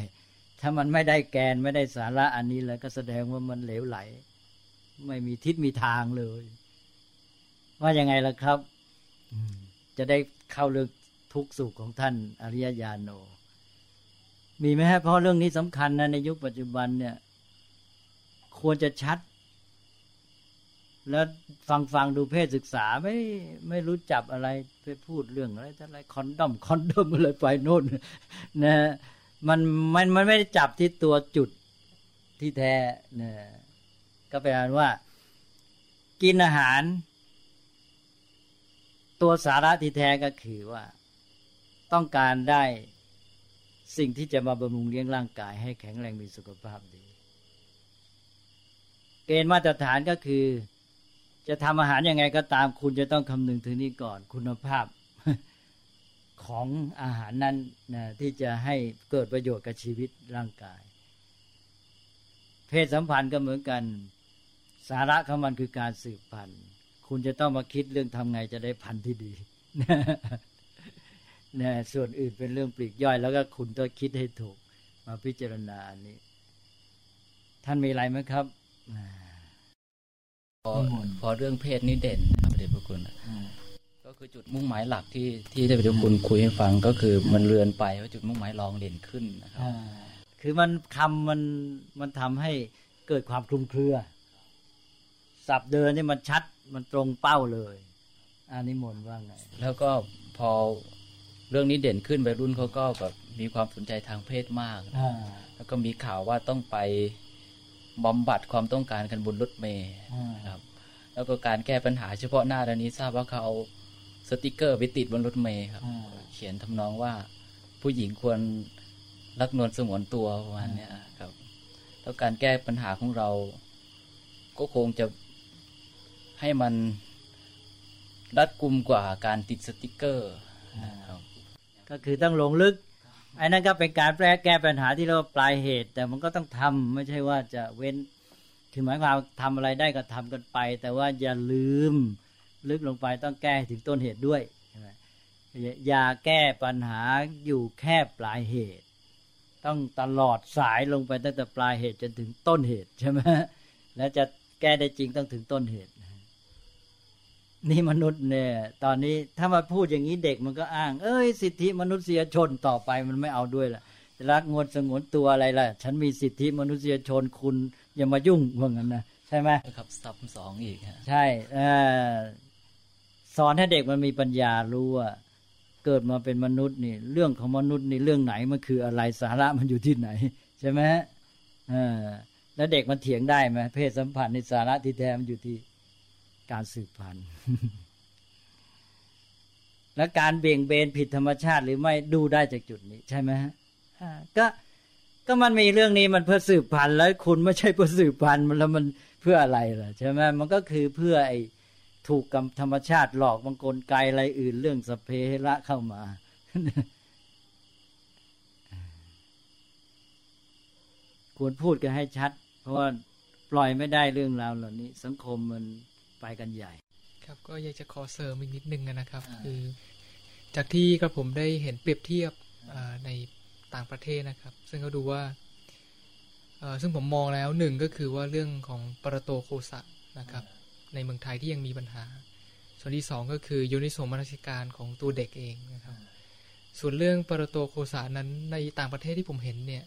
ถ้ามันไม่ได้แกนไม่ได้สาระอันนี้แล้วก็แสดงว่ามันเหลวไหล ไม่มีทิศมีทางเลย ว่ายังไงล่ะครับจะได้เข้าเรื่องทุกสุขของท่านอริยญาณโน มีไหมฮะเพราะเรื่องนี้สำคัญนะในยุคปัจจุบันเนี่ย ควรจะชัด แล้วฟังฟังดูเพศศึกษาไม่ไม่รู้จับอะไรไปพูดเรื่องอะไรอะไรคอนดอมคอนดอมอะไรไปโน่นนะมันมันมันไม่ได้จับที่ตัวจุดที่แท้นะ ก็แปลว่า กินอาหาร ตัวสาระที่แท้ก็คือว่า ต้องการได้สิ่งที่จะมาบำรุงเลี้ยงร่างกาย ให้แข็งแรงมีสุขภาพดี เกณฑ์มาตรฐานก็คือ จะทำอาหารยังไงก็ตาม คุณจะต้องคำนึงถึงนี้ก่อนคุณภาพของอาหารนั้นนะที่จะให้เกิดประโยชน์กับชีวิตร่างกาย เพศสัมพันธ์ก็เหมือนกัน สาระของมันคือการสืบพันธุ์ คุณจะต้องมาคิดเรื่องทำไงจะได้พันธุ์ที่ดีนะส่วนอื่นเป็นเรื่องปลีกย่อย แล้วก็คุณต้องคิดให้ถูก มาพิจารณาอันนี้ ท่านมีอะไรไหมครับพอพอเรื่องเพศนี่เด่นครับเดชพระคุณก็คือจุดมุ่งหมายหลักที่ที่ได้ไปดูคุณคุยให้ฟังก็คือมันเลือนไปว่าจุดมุ่งหมายรองเด่นขึ้นนะครับคือมันคำมันมันทำให้เกิดความคลุมเครือ สับเดินนี่มันชัดมันตรงเป้าเลยอันนี้มนว่าไง แล้วก็พอเรื่องนี้เด่นขึ้นไปรุ่นเขาก็แบบมีความสนใจทางเพศมากแล้วก็มีข่าวว่าต้องไปบำบัดความต้องการกันบนรถเมย์ครับ แล้วก็การแก้ปัญหาเฉพาะหน้าดันนี้ทราบว่าเขาเอาสติกเกอร์ไปติดบนรถเมย์ครับ เขียนทำนองว่าผู้หญิงควรรักนวลสงวนตัวประมาณนี้ครับ แล้วการแก้ปัญหาของเราก็คงจะ ให้มันรัดกุมกว่าการติดสติกเกอร์นะครับก็คือต้องลงลึกไอ้นั่นก็เป็นการแก้แก้ปัญหาที่เราปลายเหตุ แต่มันก็ต้องทำไม่ใช่ว่าจะเว้นคือหมายความทำอะไรได้ก็ทำกันไป แต่ว่าอย่าลืมลึกลงไปต้องแก้ถึงต้นเหตุด้วยใช่ไหมอย่าแก้ปัญหาอยู่แค่ปลายเหตุ ต้องตลอดสายลงไปตั้งแต่ปลายเหตุจนถึงต้นเหตุใช่ไหมแล้วจะแก้ได้จริงต้องถึงต้นเหตุ นี่มนุษย์เนี่ย ตอนนี้ถ้ามาพูดอย่างนี้เด็กมันก็อ้าง เอ้ย สิทธิมนุษยชนต่อไปมันไม่เอาด้วยละรักงดสงวนตัวอะไรล่ะ ฉันมีสิทธิมนุษยชนคุณอย่ามายุ่งว่างั้นนะใช่ไหมครับซับสองอีกใช่สอนให้เด็กมันมีปัญญารู้ว่าเกิดมาเป็นมนุษย์นี่ เรื่องของมนุษย์นี่เรื่องไหนมันคืออะไรสาระมันอยู่ที่ไหน ใช่ไหมเออแล้วเด็กมันเถียงได้ไหมเพศสัมพันธ์ในสาระที่แท้มันอยู่ที่การสืบพันธุ์ และการเบี่ยงเบนผิดธรรมชาติหรือไม่ดูได้จากจุดนี้ ใช่ไหมฮะก็ก็มันมีเรื่องนี้มันเพื่อสืบพันธุ์แล้วคุณไม่ใช่เพื่อสืบพันธุ์มันแล้วมันเพื่ออะไรล่ะใช่ไหมมันก็คือเพื่อไอ้ถูกกรรมธรรมชาติหลอกบางกลไกอะไรอื่นเรื่องสเพระเข้ามาควรพูดกันให้ชัด เพราะว่าปล่อยไม่ได้เรื่องราวเหล่านี้ สังคมมันไปกันใหญ่ ครับก็อยากจะขอเสริมอีกนิดนึงนะครับ คือจากที่กระผมได้เห็นเปรียบเทียบในต่างประเทศนะครับ ซึ่งเขาดูว่าซึ่งผมมองแล้วหนึ่งก็คือว่าเรื่องของปรโตโคสะนะครับ ในเมืองไทยที่ยังมีปัญหา ส่วนที่สองก็คือยูนิโสมนสิการของตัวเด็กเองนะครับ ส่วนเรื่องปรโตโคสะนั้นในต่างประเทศที่ผมเห็นเนี่ย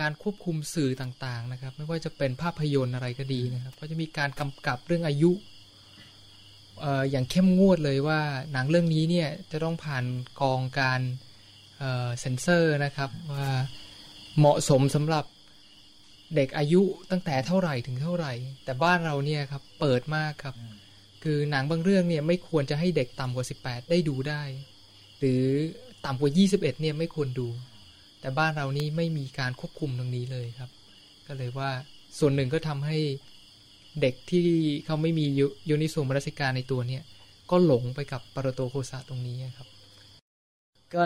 การควบคุมสื่อต่างๆนะครับ ไม่ว่าจะเป็นภาพยนตร์อะไรก็ดีนะครับ ก็จะมีการกำกับเรื่องอายุ อย่างเข้มงวดเลยว่าหนังเรื่องนี้เนี่ยจะต้องผ่านกองการเซนเซอร์นะครับว่าเหมาะสมสำหรับเด็กอายุตั้งแต่เท่าไหร่ถึงเท่าไหร่ แต่บ้านเราเนี่ยครับเปิดมากครับ คือหนังบางเรื่องเนี่ยไม่ควรจะให้เด็กต่ำกว่า 18 ได้ดูได้ หรือต่ำกว่า 21 เนี่ยไม่ควรดู แต่บ้านเรานี่ไม่มีการควบคุมตรงนี้เลยครับ ก็เลยว่าส่วนหนึ่งก็ทำให้ เด็กที่เขาไม่มียูนิโสมรสิการในตัวเนี่ย ก็หลงไปกับปรโตโคสะตรงนี้ครับ ก็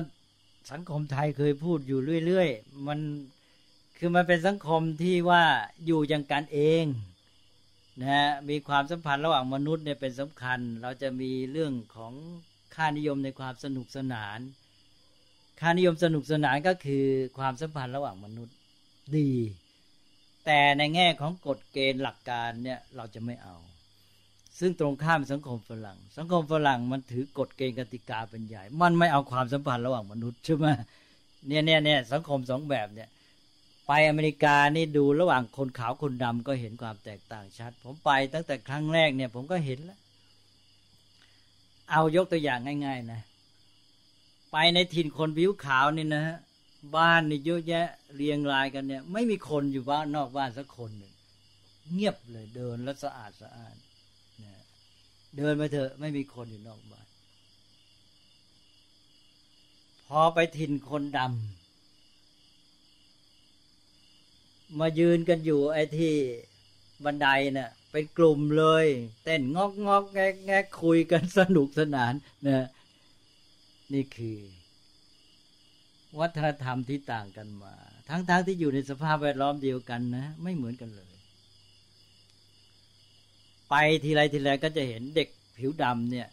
สังคมไทยเคยพูดอยู่เรื่อยๆ มันคือมันเป็นสังคมที่ว่าอยู่อย่างกันเองนะฮะมีความสัมพันธ์ระหว่างมนุษย์เนี่ยเป็นสำคัญ เราจะมีเรื่องของค่านิยมในความสนุกสนาน ค่านิยมสนุกสนานก็คือความสัมพันธ์ระหว่างมนุษย์ดี แต่ในแง่ของกฎเกณฑ์หลักการเนี่ยเราจะไม่เอา ซึ่งตรงข้ามสังคมฝรั่ง สังคมฝรั่งมันถือกฎเกณฑ์กติกาเป็นใหญ่ มันไม่เอาความสัมพันธ์ระหว่างมนุษย์ใช่ไหมเนี่ยเนี่ยเนี่ยสังคมสองแบบเนี่ยไปอเมริกานี่ดูระหว่างคนขาวคนดำก็เห็นความแตกต่างชัด ผมไปตั้งแต่ครั้งแรกเนี่ย ผมก็เห็นแล้ว เอายกตัวอย่างง่าย ๆ นะ ไปในถิ่นคนผิวขาวนี่นะฮะ บ้านนี่เยอะแยะเรียงรายกันเนี่ย ไม่มีคนอยู่บ้านนอกบ้านสักคนหนึ่งเงียบเลยเดินแล้วสะอาดสะอาดนะเดินไปเถอะไม่มีคนอยู่นอกบ้าน พอไปถิ่นคนดำมายืนกันอยู่ไอ้ที่บันไดเนะ่ะเป็นกลุ่มเลย เต้นงอกงอกแงกแงกคุยกันสนุกสนานนะนี่คือ วัฒนธรรมที่ต่างกันมา ทั้งๆทที่อยู่ในสภาพแวดล้อมเดียวกันนะ ไม่เหมือนกันเลย ไปทีไรทีไรก็จะเห็นเด็กผิวดำเนี่ย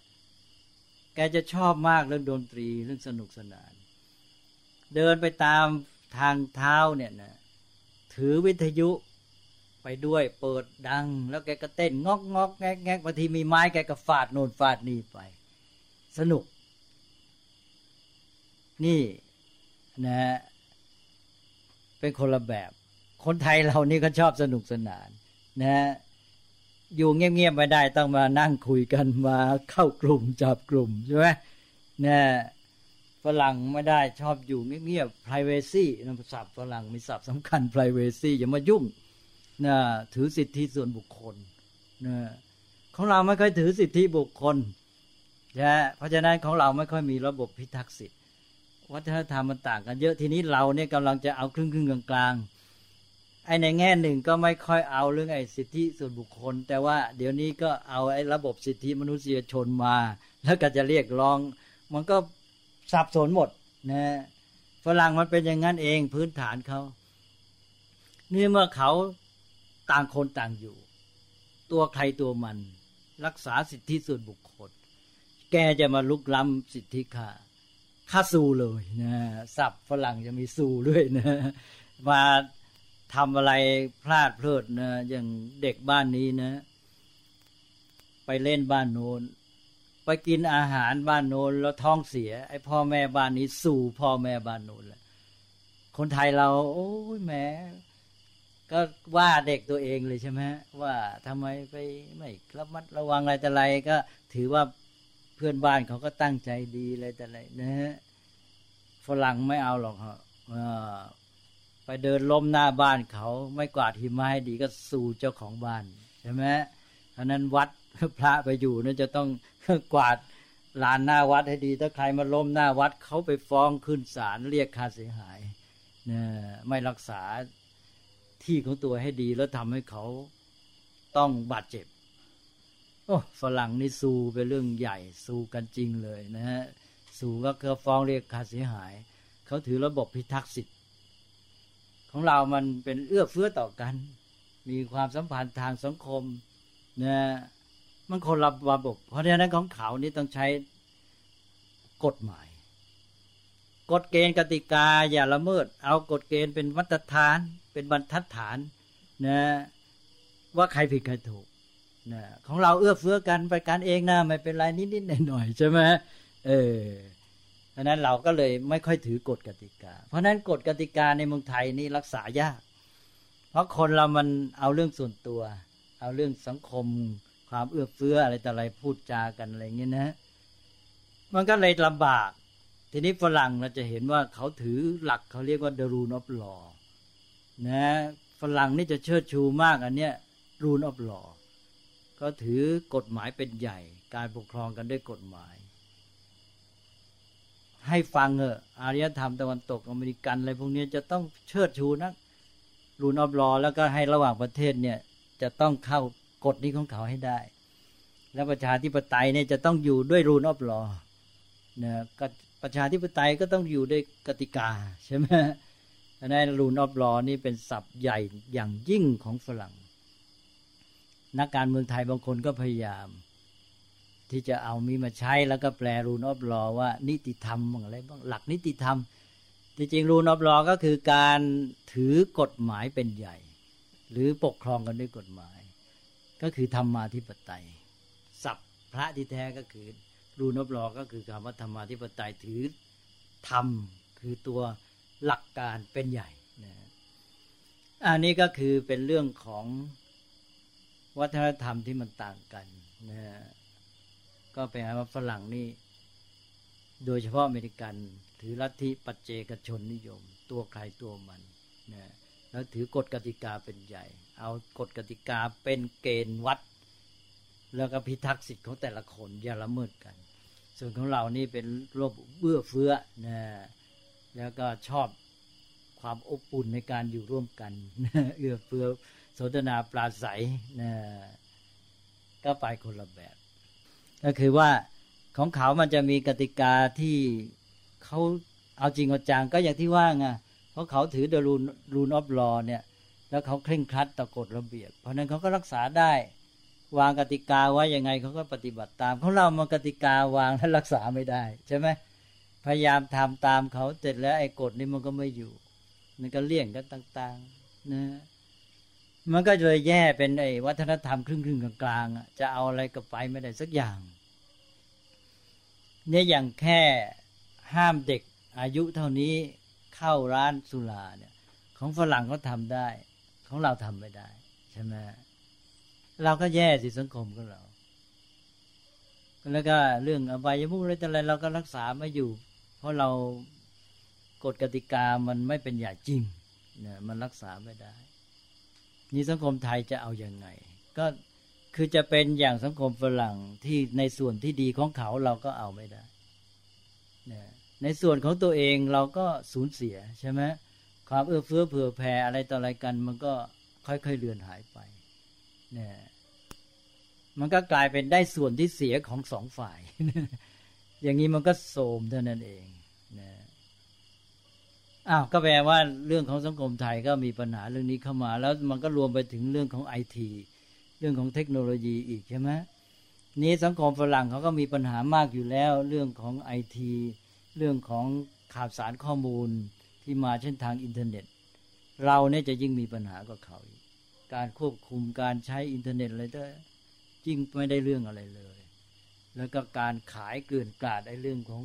แกจะชอบมากเรื่องดนตรีเรื่องสนุกสนาน เดินไปตามทางเท้าเนี่ยนะถือวิทยุไปด้วยเปิดดัง แล้วแกก็เต้นงอกงอกแงกแงกบางทีมีไม้แกก็ฟาดโน่นฟาดนี่ไป สนุก นี่ นะเป็นคนละแบบ คนไทยเรานี่ก็ชอบสนุกสนานนะอยู่เงียบๆไม่ได้ต้องมานั่งคุยกันมาเข้ากลุ่มจับกลุ่มใช่ไหมนะฝรั่งไม่ได้ชอบอยู่เงียบๆ privacy นะศัพท์ฝรั่งมีศัพท์สำคัญ privacy อย่ามายุ่งนะถือสิทธิส่วนบุคคลนะของเราไม่ค่อยถือสิทธิบุคคลนะเพราะฉะนั้นของเราไม่ค่อยมีระบบพิทักษ์สิทธิ วัฒนธรรมมันต่างกันเยอะทีนี้เราเนี่ยกำลังจะเอาครึ่งครึ่งกลางๆไอ้ในแง่หนึ่งก็ไม่ค่อยเอาเรื่องไอ้สิทธิส่วนบุคคล แต่ว่าเดี๋ยวนี้ก็เอาไอ้ระบบสิทธิมนุษยชนมา แล้วก็จะเรียกร้อง มันก็สับสนหมดนะฝรั่งมันเป็นอย่างนั้นเองพื้นฐานเขานี่เมื่อเขาต่างคนต่างอยู่ ตัวใครตัวมัน รักษาสิทธิส่วนบุคคล แกจะมาลุกล้ำสิทธิข้า ค่าซูเลยนะสับฝรั่งจะมีซูด้วยนะมาทำอะไรพลาดเพลิดนะอย่างเด็กบ้านนี้นะ ไปเล่นบ้านโน้นไปกินอาหารบ้านโน้นแล้วท้องเสีย ไอ้พ่อแม่บ้านนี้สู่พ่อแม่บ้านโน้นแหละคนไทยเรา โอ้ยแหมก็ว่าเด็กตัวเองเลยใช่ไหมว่าทำไมไปไม่ระมัดระวังอะไรแต่ไรก็ถือว่าเพื่อนบ้านเขาก็ตั้งใจดีอะไรแต่ไรนะฮะ ฝรั่งไม่เอาหรอกฮะไปเดินล้มหน้าบ้านเขาไม่กวาดหิมะให้ดีก็สู่เจ้าของบ้านใช่ไหมเพราะนั้นวัดพระไปอยู่นั่นจะต้องกวาดลานหน้าวัดให้ดี ถ้าใครมาล้มหน้าวัดเขาไปฟ้องขึ้นศาลเรียกค่าเสียหายเนี่ยไม่รักษาที่ของตัวให้ดีแล้วทำให้เขาต้องบาดเจ็บ โอ้ฝรั่งนี่สู้เป็นเรื่องใหญ่สู้กันจริงเลยนะฮะ สู้ก็คือฟ้องเรียกค่าเสียหาย เขาถือระบบพิทักษ์สิทธิ์ ของเรามันเป็นเอื้อเฟื้อต่อกัน มีความสัมพันธ์ทางสังคมนะมันคนละระบบ เพราะฉะนั้นของเขานี่ต้องใช้กฎหมาย กฎเกณฑ์กติกาอย่าละเมิด เอากฎเกณฑ์เป็นมาตรฐาน เป็นบรรทัดฐานนะว่าใครผิดใครถูกนะของเราเอื้อเฟื้อกันไปกันเองนะไม่เป็นไรนิดๆหน่อยๆใช่ไหม เออเพราะนั้นเราก็เลยไม่ค่อยถือกฎกติกา เพราะนั้นกฎกติกาในเมืองไทยนี่รักษายาก เพราะคนเรามันเอาเรื่องส่วนตัว เอาเรื่องสังคม ความเอื้อเฟื้ออะไรแต่อะไรพูดจากันอะไรเงี้ยนะ มันก็เลยลำบาก ทีนี้ฝรั่งเราจะเห็นว่าเขาถือหลักเขาเรียกว่า the rule of law นะฝรั่งนี่จะเชิดชูมากอันเนี้ย rule of law ก็ถือกฎหมายเป็นใหญ่ การปกครองกันด้วยกฎหมาย ให้ฟังเอออารยธรรมตะวันตกอเมริกันอะไรพวกนี้จะต้องเชิดชูนะ rule of law แล้วก็ให้ระหว่างประเทศเนี่ยจะต้องเข้ากฎนี้ของเขาให้ได้ แล้วประชาธิปไตยเนี่ยจะต้องอยู่ด้วย rule of law เนี่ยประชาธิปไตยก็ต้องอยู่ด้วยกติกาใช่ไหมนั้นรูนออฟลอนี่เป็นศัพท์ใหญ่อย่างยิ่งของฝรั่ง นักการเมืองไทยบางคนก็พยายาม ที่จะเอามีมาใช้แล้วก็แปลรูนออฟลอว่า นิติธรรมอะไรบ้างหลักนิติธรรมที่จริงรูนออฟลอก็คือการถือกฎหมายเป็นใหญ่ หรือปกครองกันด้วยกฎหมาย ก็คือธรรมาธิปไตยศัพท์พระที่แท้ก็คือรูนอฟลอก็คือคำว่าธรรมาธิปไตยถือธรรมคือตัวหลักการเป็นใหญ่นะอันนี้ก็คือเป็นเรื่องของวัฒนธรรมที่มันต่างกันนะ ก็แปลว่าฝรั่งนี่ โดยเฉพาะอเมริกัน ถือลัทธิปัจเจกชนนิยม ตัวใครตัวมันนะแล้วถือกฎกติกาเป็นใหญ่ เอากฎกติกาเป็นเกณฑ์วัด แล้วก็พิทักษ์สิทธิ์ของแต่ละคนอย่าละเมิดกัน ส่วนของเรานี่เป็นโรคเบื้อเฟื้อนะแล้วก็ชอบความอบอุ่นในการอยู่ร่วมกันเอื้อเฟื้อสนทนาปราศัยนะก็ไปคนละแบบ ก็คือว่าของเขามันจะมีกติกาที่เขาเอาจริงเอาจังก็อย่างที่ว่าไงเพราะเขาถือดรูนรูนออฟลอเนี่ย แล้วเขาเคร่งครัดต่อกฎระเบียบ เพราะนั้นเขาก็รักษาได้ วางกติกาไว้ยังไงเขาก็ปฏิบัติตามเของเรามากติกาวางแล้วรักษาไม่ได้ใช่ไหมพยายามทำตามเขาเสร็จแล้วไอ้กฎนี้มันก็ไม่อยู่มันก็เลี่ยงกันต่างๆนะมันก็เลยแย่เป็นไอ้วัฒนธรรมครึ่งๆกลางๆจะเอาอะไรกับไปไม่ได้สักอย่าง เนี่ยอย่างแค่ห้ามเด็กอายุเท่านี้เข้าร้านสุราเนี่ยของฝรั่งเขาทาได้ ของเราทำไม่ได้ใช่ไหมเราก็แย่สิสังคมของเรา แล้วก็เรื่องอบายมุกอะไรแต่อะไรเราก็รักษาไม่อยู่ เพราะเรากฎกติกามันไม่เป็นอย่างจริงเนี่ยมันรักษาไม่ได้ นี่สังคมไทยจะเอาอยัางไง ก็ คือจะเป็นอย่างสังคมฝรั่งที่ในส่วนที่ดีของเขาเราก็เอาไม่ได้ในส่วนของตัวเองเราก็สูญเสียใช่ไหมความเอื้อเฟื้อเผื่อแผ่อะไรต่ออะไรกัน มันก็ค่อยๆเลือนหายไปเนี่ยมันก็กลายเป็นได้ส่วนที่เสียของสองฝ่าย อย่างนี้มันก็โสมเท่านั้นเองนะอ้าวก็แปลว่าเรื่องของสังคมไทยก็มีปัญหาเรื่องนี้เข้ามา แล้วมันก็รวมไปถึงเรื่องของไอที รื่องของเทคโนโลยีอีกใช่ไหมนี้สังคมฝรั่งเขาก็มีปัญหามากอยู่แล้ว เรื่องของไอทีเรื่องของข่าวสารข้อมูลที่มาเช่นทางอินเทอร์เน็ต เราเนี่ยจะยิ่งมีปัญหากับเขาอีกการควบคุมการใช้อินเทอร์เน็ตอะไรก็ยิ่งไม่ได้เรื่องอะไรเลย แล้วก็การขายเกลื่อนกลาดไอ้เรื่องของ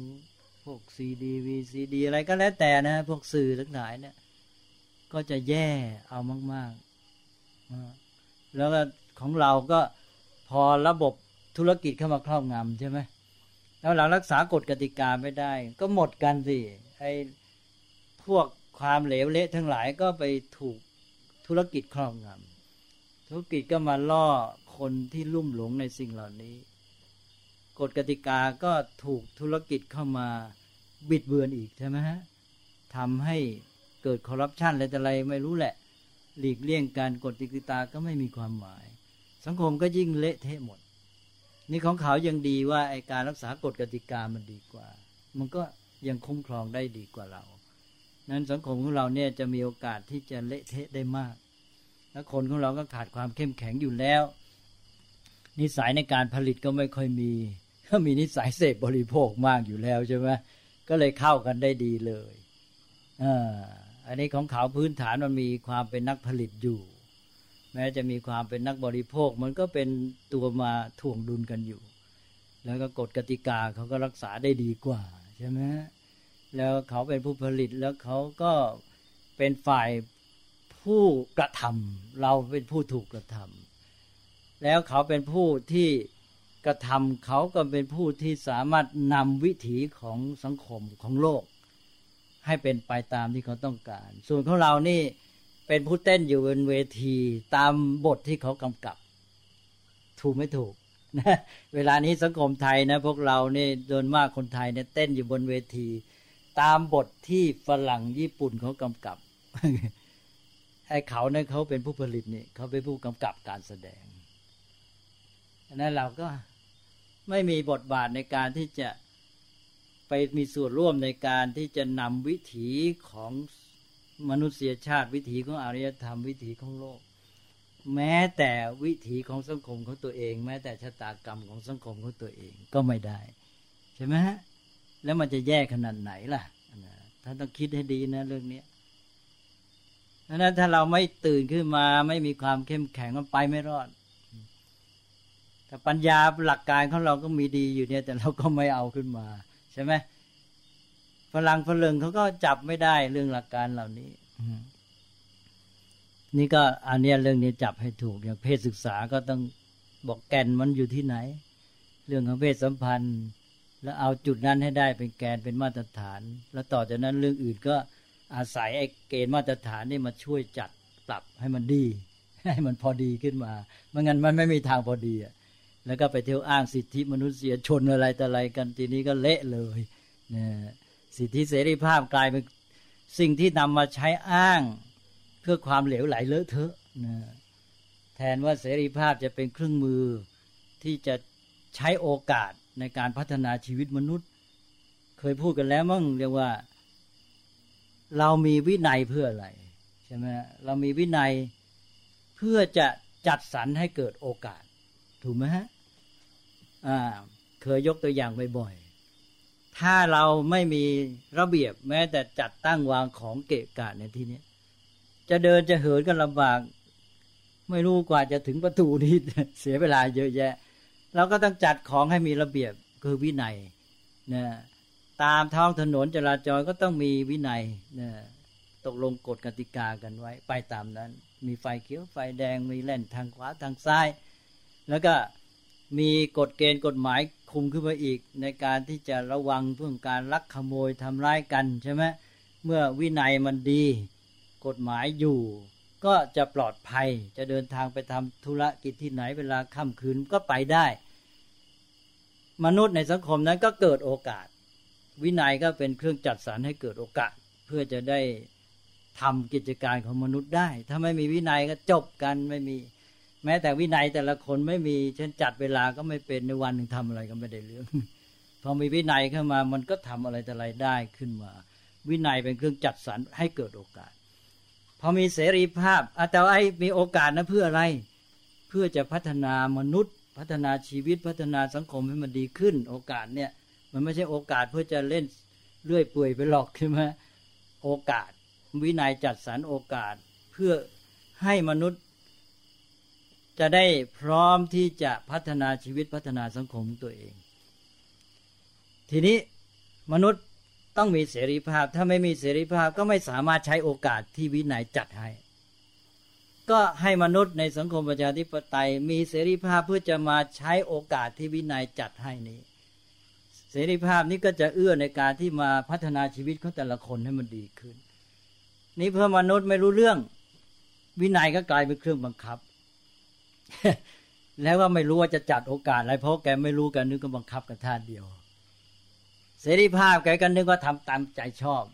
พวกซีดีวีซีดีอะไรก็แล้วแต่นะ พวกสื่อทั้งหลายเนี่ยก็จะแย่เอามากๆแล้วก็ ของเราก็พอระบบธุรกิจเข้ามาครอบงำใช่ไหมแล้วหลังรักษากฎกติกาไม่ได้ ก็หมดกันสิไอ้พวกความเหลวเละทั้งหลายก็ไปถูกธุรกิจครอบงำธุรกิจก็มาล่อคนที่ลุ่มหลงในสิ่งเหล่านี้ กฎกติกาก็ถูกธุรกิจเข้ามาบิดเบือนอีกใช่ไหมฮะทำให้เกิดคอร์รัปชันอะไรแต่อะไรไม่รู้แหละ หลีกเลี่ยงการกฎกติกาก็ไม่มีความหมาย สังคมก็ยิ่งเละเทะหมด นี่ของเขายังดีว่าไอการรักษากฎกติกามันดีกว่า มันก็ยังคุ้มครองได้ดีกว่าเรา นั้นสังคมของเราเนี่ยจะมีโอกาสที่จะเละเทะได้มาก แล้วคนของเราก็ขาดความเข้มแข็งอยู่แล้ว นิสัยในการผลิตก็ไม่ค่อยมี ก็มีนิสัยเสพบริโภคมากอยู่แล้วใช่ไหมก็เลยเข้ากันได้ดีเลยอ่าอันนี้ของเขาพื้นฐานมันมีความเป็นนักผลิตอยู่ แม้จะมีความเป็นนักบริโภค มันก็เป็นตัวมาถ่วงดุลกันอยู่ แล้วก็กฎกติกาเขาก็รักษาได้ดีกว่าใช่ไหมแล้วเขาเป็นผู้ผลิตแล้วเขาก็เป็นฝ่ายผู้กระทำเราเป็นผู้ถูกกระทำแล้วเขาเป็นผู้ที่กระทำเขาก็เป็นผู้ที่สามารถนำวิถีของสังคมของโลก ให้เป็นไปตามที่เขาต้องการ ส่วนของเรานี่ เป็นผู้เต้นอยู่บนเวทีตามบทที่เขากำกับ ถูกไม่ถูกนะเวลานี้สังคมไทยนะพวกเราเนี่ยโดนมากคนไทยเนี่ยเต้นอยู่บนเวที ตามบทที่ฝรั่งญี่ปุ่นเขากำกับไอ้เขาเนี่ยเขาเป็นผู้ผลิตนี่เขาเป็นผู้กำกับการแสดงนั้นเราก็ไม่มีบทบาทในการที่จะไปมีส่วนร่วมในการที่จะนำวิถีของ มนุษยชาติวิถีของอารยธรรมวิถีของโลก แม้แต่วิถีของสังคมของตัวเอง แม้แต่ชะตากรรมของสังคมของตัวเองก็ไม่ได้ ใช่ไหมฮะแล้วมันจะแย่ขนาดไหนล่ะท่านต้องคิดให้ดีนะเรื่องนี้เพราะนั้นถ้าเราไม่ตื่นขึ้นมาไม่มีความเข้มแข็งมันไปไม่รอดแต่ปัญญาหลักการของเราก็มีดีอยู่เนี่ย แต่เราก็ไม่เอาขึ้นมา ใช่ไหม ฝรั่งฝรั่งเขาก็จับไม่ได้เรื่องหลักการเหล่านี้นี่ก็อันนี้เรื่องนี้จับให้ถูกอย่างเพศศึกษาก็ต้องบอกแก่นมันอยู่ที่ไหน เรื่องของเพศสัมพันธ์ แล้วเอาจุดนั้นให้ได้เป็นแกนเป็นมาตรฐาน แล้วต่อจากนั้นเรื่องอื่นก็อาศัยไอ้เกณฑ์มาตรฐานนี่มาช่วยจัดปรับให้มันดี ให้มันพอดีขึ้นมาไม่งั้นมันไม่มีทางพอดีอะแล้วก็ไปเที่ยวอ้างสิทธิมนุษยชนอะไรแต่อะไรกันทีนี้ก็เละเลยนะ สิทธิเสรีภาพกลายเป็นสิ่งที่นำมาใช้อ้างเพื่อความเหลวไหลเลอะเทอะนะแทนว่าเสรีภาพจะเป็นเครื่องมือที่จะใช้โอกาสในการพัฒนาชีวิตมนุษย์ เคยพูดกันแล้วมั้งเรียกว่า เรามีวินัยเพื่ออะไรใช่ไหมเรามีวินัยเพื่อจะจัดสรรให้เกิดโอกาส ถูกไหมฮะอ่าเคยยกตัวอย่างบ่อยๆ ถ้าเราไม่มีระเบียบแม้แต่จัดตั้งวางของเกะกะในที่นี้จะเดินจะเหินกันลำบาก ไม่รู้กว่าจะถึงประตูนี้เสียเวลาเยอะแยะ เราก็ต้องจัดของให้มีระเบียบคือวินัยนะตามท้องถนนจราจรก็ต้องมีวินัยนะตกลงกฎกติกากันไว้ ไปตามนั้น มีไฟเขียวไฟแดงมีแล่นทางขวาทางซ้าย แล้วก็ มีกฎเกณฑ์กฎหมายคุมขึ้นมาอีก ในการที่จะระวังเพื่อการลักขโมยทำร้ายกันใช่ไหมเมื่อวินัยมันดี กฎหมายอยู่ ก็จะปลอดภัยจะเดินทางไปทำธุรกิจที่ไหนเวลาค่ำคืนก็ไปได้ มนุษย์ในสังคมนั้นก็เกิดโอกาส วินัยก็เป็นเครื่องจัดสรรให้เกิดโอกาส เพื่อจะได้ทำกิจการของมนุษย์ได้ ถ้าไม่มีวินัยก็จบกันไม่มี แม้แต่วินัยแต่ละคนไม่มีเช่นจัดเวลาก็ไม่เป็นในวันหนึ่งทำอะไรก็ไม่ได้เรื่องพอมีวินัยเข้ามามันก็ทำอะไรแต่อะไรได้ขึ้นมา วินัยเป็นเครื่องจัดสรรให้เกิดโอกาส พอมีเสรีภาพแต่ว่าไอ้มีโอกาสนะเพื่ออะไร เพื่อจะพัฒนามนุษย์ พัฒนาชีวิตพัฒนาสังคมให้มันดีขึ้น โอกาสเนี่ย มันไม่ใช่โอกาสเพื่อจะเล่นเลื่อยเปื่อยไปหลอกใช่ไหมโอกาส วินัยจัดสรรโอกาสเพื่อให้มนุษย์ จะได้พร้อมที่จะพัฒนาชีวิตพัฒนาสังคมตัวเอง ทีนี้มนุษย์ต้องมีเสรีภาพ ถ้าไม่มีเสรีภาพก็ไม่สามารถใช้โอกาสที่วินัยจัดให้ ก็ให้มนุษย์ในสังคมประชาธิปไตย มีเสรีภาพเพื่อจะมาใช้โอกาสที่วินัยจัดให้นี้ เสรีภาพนี้ก็จะเอื้อในการที่มาพัฒนาชีวิตของแต่ละคนให้มันดีขึ้น นี่เพื่อมนุษย์ไม่รู้เรื่องวินัยก็กลายเป็นเครื่องบังคับ แล้วว่าไม่รู้ว่าจะจัดโอกาสอะไรเพราะแกไม่รู้กันนึกก็บังคับกันท่าเดียว เสรีภาพแกก็นึกว่าทำตามใจชอบ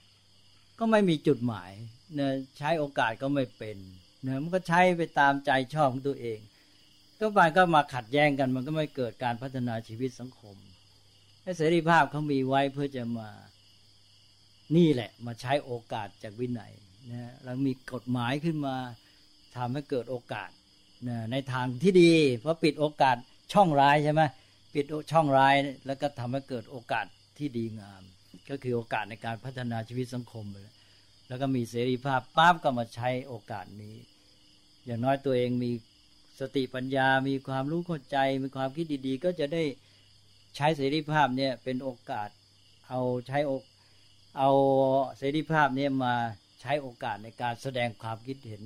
ก็ไม่มีจุดหมายเนะใช้โอกาสก็ไม่เป็นเนะมันก็ใช้ไปตามใจชอบของตัวเอง ก็ไปก็มาขัดแย้งกัน มันก็ไม่เกิดการพัฒนาชีวิตสังคมให้เสรีภาพเขามีไว้เพื่อจะมา นี่แหละ มาใช้โอกาสจากวินัยนะแล้วมีกฎหมายขึ้นมาทำให้เกิดโอกาส ในทางที่ดี เพราะปิดโอกาสช่องร้ายใช่ไหมปิดช่องร้ายแล้วก็ทำให้เกิดโอกาสที่ดีงาม ก็คือโอกาสในการพัฒนาชีวิตสังคมเลยแล้วก็มีเสรีภาพปั๊บก็มาใช้โอกาสนี้ อย่างน้อยตัวเองมีสติปัญญา มีความรู้เข้าใจ มีความคิดดีๆ ก็จะได้ใช้เสรีภาพเนี่ยเป็นโอกาส เอาใช้เอาเสรีภาพเนี่ยมาใช้โอกาสในการแสดงความคิดเห็น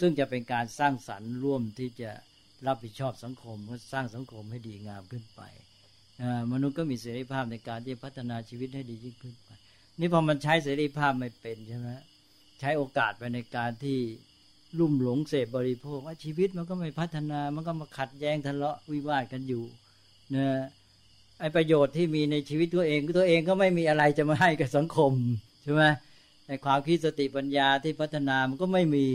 ซึ่งจะเป็นการสร้างสรรค์ร่วมที่จะรับผิดชอบสังคมก็สร้างสังคมให้ดีงามขึ้นไปมนุษย์ก็มีเสรีภาพในการที่พัฒนาชีวิตให้ดียิ่งขึ้นไป นี่พอมันใช้เสรีภาพไม่เป็นใช่ไหมใช้โอกาสไปในการที่ลุ่มหลงเสพบริโภคว่าชีวิตมันก็ไม่พัฒนามันก็มาขัดแย้งทะเลาะวิวาทกันอยู่นะไอประโยชน์ที่มีในชีวิตตัวเองตัวเองก็ไม่มีอะไรจะมาให้กับสังคมใช่ไหมในความคิดสติปัญญาที่พัฒนามันก็ไม่มี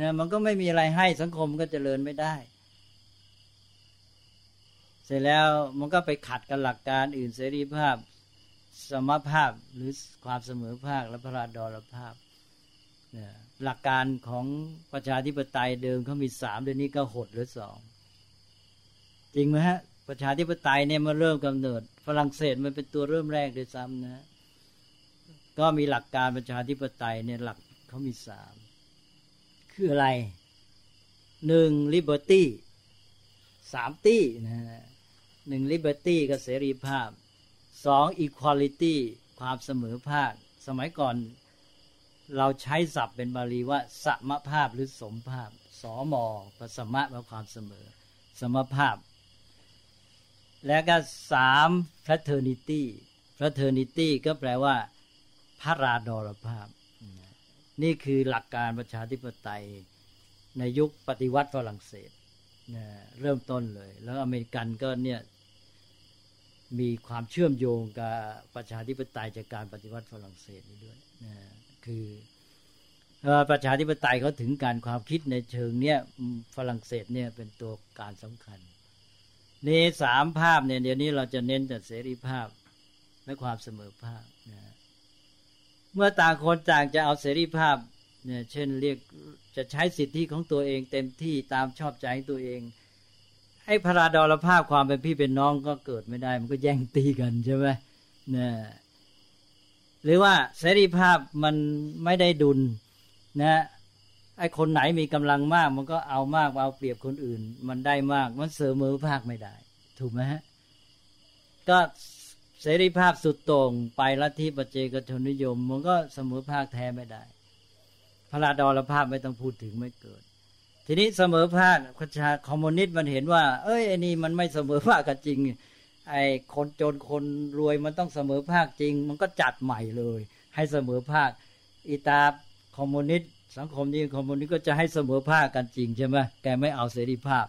นะมันก็ไม่มีอะไรให้สังคมก็เจริญไม่ได้ เสร็จแล้วมันก็ไปขัดกับหลักการอื่นเสรีภาพ สมภาพหรือความเสมอภาคและพระราดรภาพเนี่ยหลักการของประชาธิปไตยเดิมเขามีสามเดี๋ยวนี้ก็หดหรือสองจริงไหมฮะประชาธิปไตยเนี่ยมาเริ่มกำเนิด ฝรั่งเศสมันเป็นตัวเริ่มแรกด้วยซ้ำนะ ก็มีหลักการประชาธิปไตยเนี่ยหลักเขามีสาม คืออะไรหนึ่ง liberty สาม ty นะหนึ่ง liberty ก็เสรีภาพสอง equality ความเสมอภาค สมัยก่อนเราใช้ศัพท์เป็นบาลีว่าสมภาพหรือสมภาพ สอมอปสมะแปลความเสมอ สมภาพ แล้วก็สาม fraternity fraternity ก็แปลว่าพระราดรภาพ นี่คือหลักการประชาธิปไตยในยุคปฏิวัติฝรั่งเศสเริ่มต้นเลย แล้วอเมริกันก็เนี่ยมีความเชื่อมโยงกับประชาธิปไตยจากการปฏิวัติฝรั่งเศสนี้ด้วยนะคือประชาธิปไตยเขาถึงการความคิดในเชิงเนี้ยฝรั่งเศสเนี่ยเป็นตัวการสำคัญในสามภาพเนี่ยเดี๋ยวนี้เราจะเน้นแต่เสรีภาพและความเสมอภาค เมื่อต่างคนต่างจะเอาเสรีภาพเนี่ยเช่นเรียกจะใช้สิทธิของตัวเองเต็มที่ตามชอบใจตัวเองให้พระดรภาพความเป็นพี่เป็นน้องก็เกิดไม่ได้ มันก็แย่งตีกันใช่ไหมเนี่ยหรือว่าเสรีภาพมันไม่ได้ดุลนะไอ้คนไหนมีกำลังมาก มันก็เอามากเอาเปรียบคนอื่น มันได้มาก มันเสมอภาคไม่ได้ ถูกไหมฮะก็ เสรีภาพสุดโต่งไปลัทธิปัจเจกชนนิยม มันก็เสมอภาคแท้ไม่ได้ พระราดรภาพไม่ต้องพูดถึงไม่เกิด ทีนี้เสมอภาคประชาคอมมิวนิสต์มันเห็นว่า เอ้ยไอ้นี่มันไม่เสมอภาคกันจริง ไอ้คนจนคนรวยมันต้องเสมอภาคจริง มันก็จัดใหม่เลย ให้เสมอภาคอิตาคอมมิวนิสต์สังคมนี้คอมมิวนิสต์ก็จะให้เสมอภาคกันจริงใช่ไหมแกไม่เอาเสรีภาพ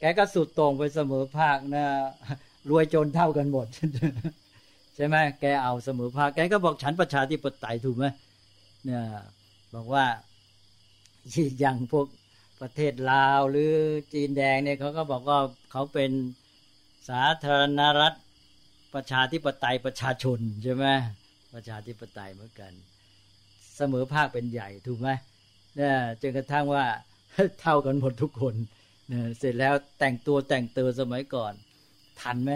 แกก็สุดตรงไปเสมอภาคนะ รวยจนเท่ากันหมด ใช่ไหมแกเอาเสมอภาคแกก็บอกฉันประชาธิปไตยถูกไหมเนี่ยบอกว่าอย่างพวกประเทศลาวหรือจีนแดงเนี่ยเขาก็บอกว่าเขาเป็นสาธารณรัฐประชาธิปไตยประชาชนใช่ไหมประชาธิปไตยเหมือนกัน เสมอภาคเป็นใหญ่ถูกไหมเนี่ยจนกระทั่งว่าเท่ากันหมดทุกคนเนี่ยเสร็จแล้วแต่งตัวแต่งเตอสมัยก่อน ทันไหม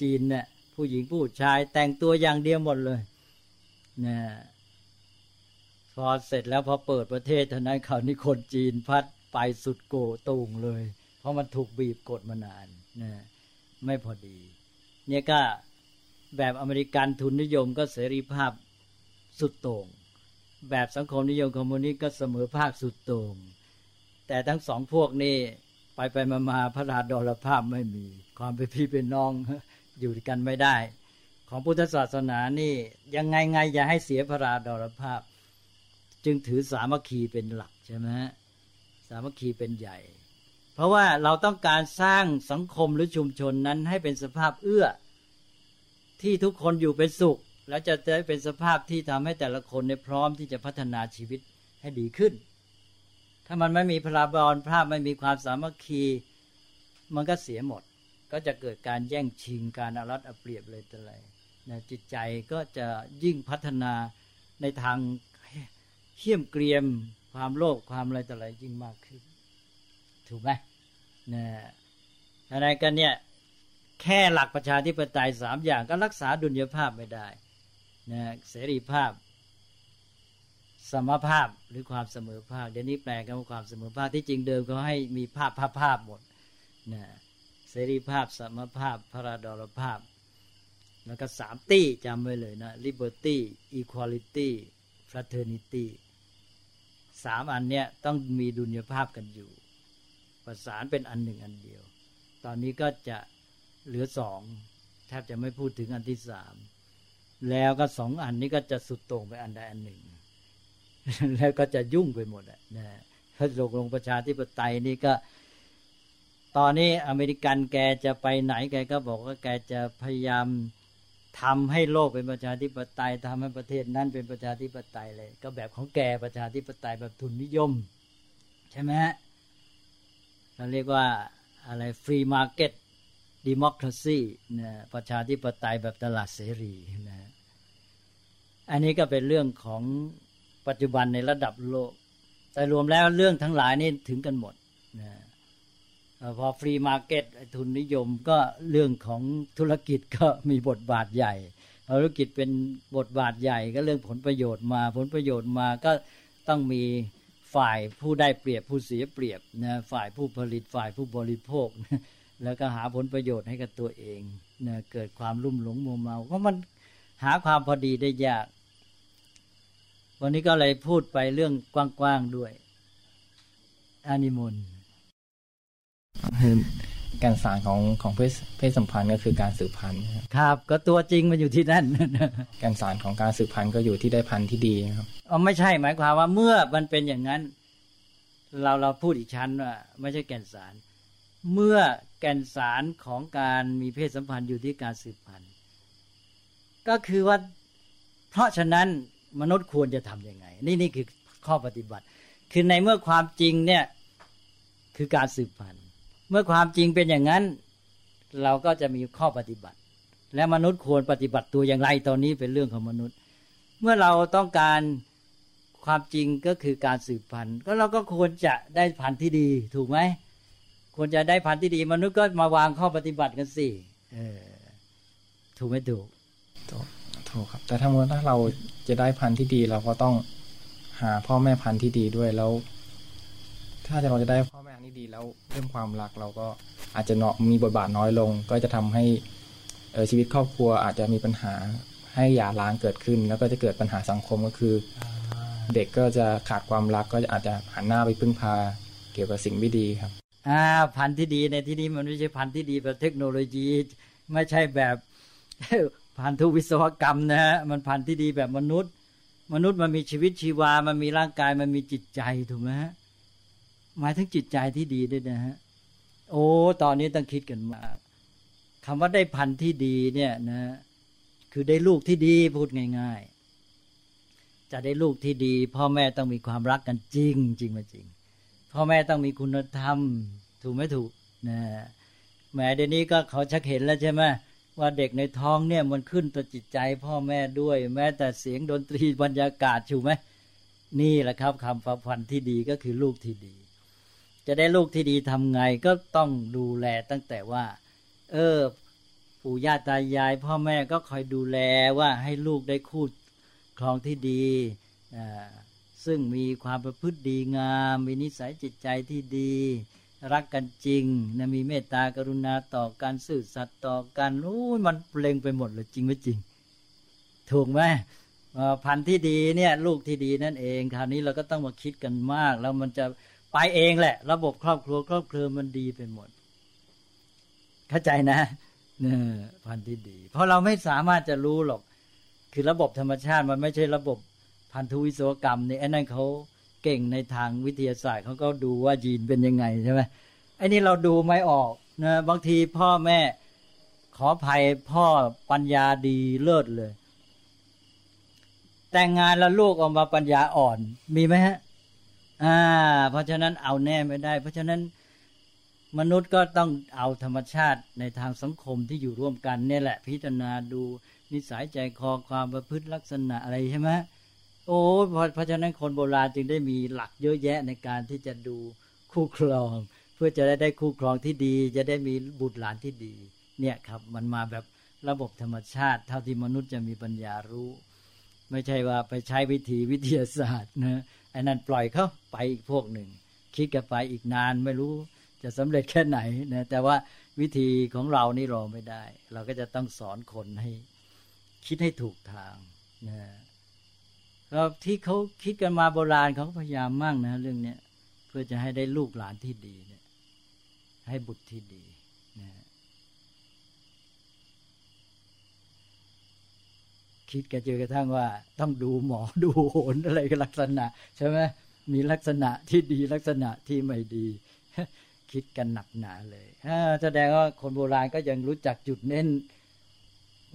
จีนเนี่ยผู้หญิงผู้ชายแต่งตัวอย่างเดียวหมดเลยนะพอเสร็จแล้วพอเปิดประเทศเท่านั้นคราวนี้คนจีนพัดไปสุดโกตุงเลย เพราะมันถูกบีบกดมานานนะไม่พอดี เนี่ยก็แบบอเมริกันทุนนิยมก็เสรีภาพสุดโต่งแบบสังคมนิยมคอมมิวนิสต์ก็เสมอภาคสุดโต่งแต่ทั้งสองพวกนี้ ไปไปมามาพระราดรภาพไม่มี ความเป็นพี่เป็นน้องอยู่กันไม่ได้ ของพุทธศาสนานี่ยังไงไงอย่าให้เสียพระราดรภาพ จึงถือสามัคคีเป็นหลักใช่ไหมสามัคคีเป็นใหญ่ เพราะว่าเราต้องการสร้างสังคมหรือชุมชนนั้นให้เป็นสภาพเอื้อ ที่ทุกคนอยู่เป็นสุข แล้วจะได้เป็นสภาพที่ทำให้แต่ละคนในพร้อมที่จะพัฒนาชีวิตให้ดีขึ้น ถ้ามันไม่มีพลาบอลภาพไม่มีความสามัคคี มันก็เสียหมด ก็จะเกิดการแย่งชิงการอารัดเอาเปรียบเลยแต่ไรนะจิตใจก็จะยิ่งพัฒนาในทางเขี่ยมเกรียมความโลภความอะไรต่ออะไรยิ่งมากขึ้น ถูกไหมนะอะไรกันเนี่ยแค่หลักประชาธิปไตยสามอย่างก็รักษาดุลยภาพไม่ได้นะเสรีภาพ สมภาพหรือความเสมอภาคเดี๋ยวนี้แปลกันว่าความเสมอภาคที่จริงเดิมเขาให้มีภาพภาพภาพหมดนะเสรีภาพสมภาพพระราดรภาพ แล้วก็สามตี้จำไว้เลยนะ liberty equality fraternity สามอันเนี้ยต้องมีดุลยภาพกันอยู่ ประสานเป็นอันหนึ่งอันเดียว ตอนนี้ก็จะเหลือสองแทบจะไม่พูดถึงอันที่สามแล้วก็สองอันนี้ก็จะสุดโต่งไปอันใดอันหนึ่ง แล้วก็จะยุ่งไปหมดอะนะถ้าลงลงประชาธิปไตยนี่ก็ ตอนนี้อเมริกันแกจะไปไหนแกก็บอกว่าแกจะพยายามทำให้โลกเป็นประชาธิปไตยทำให้ประเทศนั้นเป็นประชาธิปไตยเลย ก็แบบของแกประชาธิปไตยแบบทุนนิยม ใช่ไหมฮะเราเรียกว่าอะไร free market democracy นะประชาธิปไตยแบบตลาดเสรีนะอันนี้ก็เป็นเรื่องของ ปัจจุบันในระดับโลก แต่รวมแล้วเรื่องทั้งหลายนี่ถึงกันหมดนะพอ free market ทุนนิยมก็เรื่องของธุรกิจก็มีบทบาทใหญ่ ธุรกิจเป็นบทบาทใหญ่ก็เรื่องผลประโยชน์มา ผลประโยชน์มาก็ต้องมีฝ่ายผู้ได้เปรียบผู้เสียเปรียบนะฝ่ายผู้ผลิตฝ่ายผู้บริโภค แล้วก็หาผลประโยชน์ให้กับตัวเองนะเกิดความรุ่มหลงมัวเมาเพราะมันหาความพอดีได้ยาก วันนี้ก็เลยพูดไปเรื่องกว้างๆด้วยอานิมนต์การสารของของเพศเพศสัมพันธ์ก็คือการสืบพันธุ์ครับ ก็ตัวจริงมันอยู่ที่นั่น การสารของการสืบพันธุ์ก็อยู่ที่ได้พันธุ์ที่ดีครับอ๋อไม่ใช่หมายความว่าเมื่อมันเป็นอย่างนั้น เราเราพูดอีกชั้นว่าไม่ใช่แก่นสาร เมื่อแก่นสารของการมีเพศสัมพันธ์อยู่ที่การสืบพันธุ์ก็คือว่า เพราะฉะนั้น มนุษย์ควรจะทํำยังไง นี่นี่คือข้อปฏิบัติ คือในเมื่อความจริงเนี่ยคือการสืบพันธุ์ เมื่อความจริงเป็นอย่างนั้น เราก็จะมีข้อปฏิบัติ และมนุษย์ควรปฏิบัติตัวอย่างไรตอนนี้เป็นเรื่องของมนุษย์ เมื่อเราต้องการความจริงก็คือการสืบพันธุ์ ก็เราก็ควรจะได้พันธุ์ที่ดี ถูกไหมควรจะได้พันธุ์ที่ดี มนุษย์ก็มาวางข้อปฏิบัติกันสิเออถูกไหมถูกถูก ถูกครับ แต่ถ้าเมื่อถ้าเราจะได้พันธุ์ที่ดี เราก็ต้องหาพ่อแม่พันธุ์ที่ดีด้วยแล้ว ถ้าจะเราจะได้พ่อแม่ที่ดีแล้วเรื่องความรักเราก็อาจจะเนาะมีบทบาทน้อยลง ก็จะทำให้เออชีวิตครอบครัวอาจจะมีปัญหาให้หย่าร้างเกิดขึ้น แล้วก็จะเกิดปัญหาสังคมก็คือ เด็กก็จะขาดความรักก็อาจจะหันหน้าไปพึ่งพาเกี่ยวกับสิ่งไม่ดีครับอ่าพันธุ์ที่ดีในที่นี้มันไม่ใช่พันธุ์ที่ดีแบบเทคโนโลยี ไม่ใช่แบบ พันธุวิศวกรรมนะฮะมันพันธุ์ที่ดีแบบมนุษย์ มนุษย์มันมีชีวิตชีวา มันมีร่างกายมันมีจิตใจถูกไหมฮะหมายถึงจิตใจที่ดีด้วยนะฮะโอ้ตอนนี้ต้องคิดกันมาคำว่าได้พันธุ์ที่ดีเนี่ยนะคือได้ลูกที่ดีพูดง่าย ๆ จะได้ลูกที่ดี พ่อแม่ต้องมีความรักกันจริงจริงมาจริง พ่อแม่ต้องมีคุณธรรม ถูกไหมถูกนะแม่เดี๋ยวนี้ก็เขาชักเห็นแล้วใช่ไหม ว่าเด็กในท้องเนี่ยมันขึ้นต่อจิตใจพ่อแม่ด้วย แม้แต่เสียงดนตรีบรรยากาศถูกไหมนี่แหละครับคำประพันธ์ที่ดีก็คือลูกที่ดี จะได้ลูกที่ดีทำไงก็ต้องดูแลตั้งแต่ว่า เออปู่ย่าตายาย พ่อแม่ก็คอยดูแลว่าให้ลูกได้คู่ครองที่ดีซึ่งมีความประพฤติดีงาม มีนิสัยจิตใจที่ดี รักกันจริงนะมีเมตตากรุณาต่อการสื่อสัตย์ต่อกันโอ้มันเปล่งไปหมดเลยจริงไหมจริง ถูกไหมพันธุ์ที่ดีเนี่ยลูกที่ดีนั่นเองคราวนี้เราก็ต้องมาคิดกันมาก แล้วมันจะไปเองแหละ ระบบครอบครัวครอบครัวมันดีไปหมด เข้าใจนะเนี่ยพันธุ์ที่ดี เพราะเราไม่สามารถจะรู้หรอก คือระบบธรรมชาติมันไม่ใช่ระบบพันธุวิศวกรรมนี่ไอ้นั่นเขา เก่งในทางวิทยาศาสตร์เขาก็ดูว่ายีนเป็นยังไงใช่ไหมไอ้นี่เราดูไม่ออกนะบางทีพ่อแม่ขอภัยพ่อปัญญาดีเลิศเลย แต่งงานแล้วลูกออกมาปัญญาอ่อนมีไหมฮะอ่า เพราะฉะนั้นเอาแน่ไม่ได้ เพราะฉะนั้นมนุษย์ก็ต้องเอาธรรมชาติในทางสังคมที่อยู่ร่วมกันเนี่ยแหละ พิจารณาดูนิสัยใจคอความประพฤติลักษณะอะไรใช่ไหม โอ้เพราะฉะนั้นคนโบราณจึงได้มีหลักเยอะแยะในการที่จะดูคู่ครอง เพื่อจะได้ได้คู่ครองที่ดี จะได้มีบุตรหลานที่ดี เนี่ยครับมันมาแบบระบบธรรมชาติ เท่าที่มนุษย์จะมีปัญญารู้ ไม่ใช่ว่าไปใช้วิธีวิทยาศาสตร์นะไอ้นั่นปล่อยเขาไปอีกพวกหนึ่ง คิดกันไปอีกนานไม่รู้จะสำเร็จแค่ไหนนะแต่ว่าวิธีของเรานี่รอไม่ได้ เราก็จะต้องสอนคนให้ คิดให้ถูกทางนะ แล้วที่เขาคิดกันมาโบราณเขาพยายามมั่งนะเรื่องเนี้ยเพื่อจะให้ได้ลูกหลานที่ดีเนี่ย ให้บุตรที่ดีนะคิดกันจนกระทั่งว่า ต้องดูหมอดูโหนอะไรลักษณะ ใช่ไหมมีลักษณะที่ดีลักษณะที่ไม่ดี คิดกันหนักหนาเลยแสดงว่าคนโบราณก็ยังรู้จักจุดเน้น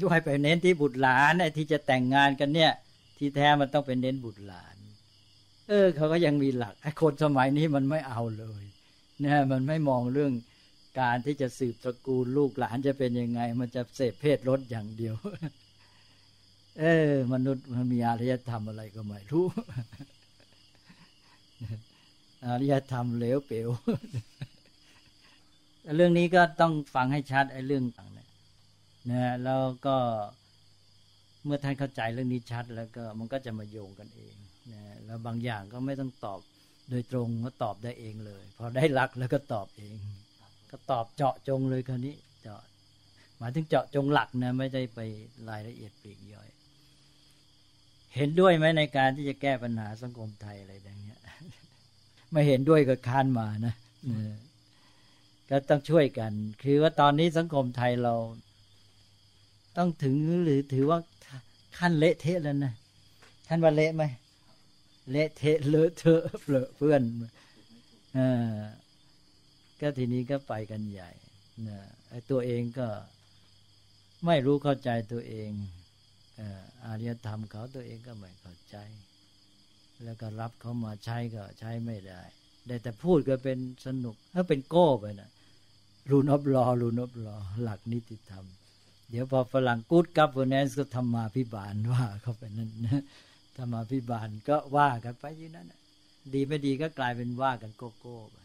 ด้วยไปเน้นที่บุตรหลานไอ้ที่จะแต่งงานกันเนี่ย ที่แท้มันต้องเป็นเน้นบุตรหลาน เออ เขาก็ยังมีหลักไอ้คนสมัยนี้มันไม่เอาเลยเนี่ยมันไม่มองเรื่องการที่จะสืบตระกูลลูกหลานจะเป็นยังไง มันจะเสพเพศรถอย่างเดียว เออ มนุษย์มันมีอารยธรรมอะไรก็ไม่รู้อารยธรรมเหลวเปลวเรื่องนี้ก็ต้องฟังให้ชัดไอ้เรื่องต่างเนี่ยนะแล้วก็ เมื่อท่านเข้าใจเรื่องนี้ชัด แล้วก็มันก็จะมาโยงกันเองนะแล้วบางอย่างก็ไม่ต้องตอบโดยตรงก็ตอบได้เองเลย พอได้รักแล้วก็ตอบเอง ก็ตอบเจาะจงเลยคราวนี้เจาะหมายถึงเจาะจงหลักนะไม่ได้ไปรายละเอียดปลีกย่อย เห็นด้วยไหมในการที่จะแก้ปัญหาสังคมไทยอะไรอย่างเงี้ยไม่เห็นด้วยก็ค้านมานะก็ต้องช่วยกัน คือว่าตอนนี้สังคมไทยเรา ต้องถึงหรือถือว่า ขั้นเละเทะแล้วนะท่านว่าเละไหมเละเทะเลอะเทอะเปลอะเพื่อนอ่าก็ทีนี้ก็ไปกันใหญ่นะไอ้ตัวเองก็ไม่รู้เข้าใจตัวเองอารยธรรมเขาตัวเองก็ไม่เข้าใจ แล้วก็รับเขามาใช้ก็ใช้ไม่ได้ ได้แต่พูดก็เป็นสนุกถ้าเป็นโก้ไปนะรูนอบลอรูนอบลอหลักนิติธรรม เดี๋ยวพอฝรั่งกู๊ดกับเวอร์เนก็ทำมาพิบาลว่าเขาไปนั่นนะธรรมาพิบาลก็ว่ากันไปอยู่นั้นดีไม่ดีก็กลายเป็นว่ากันโกโก้ไป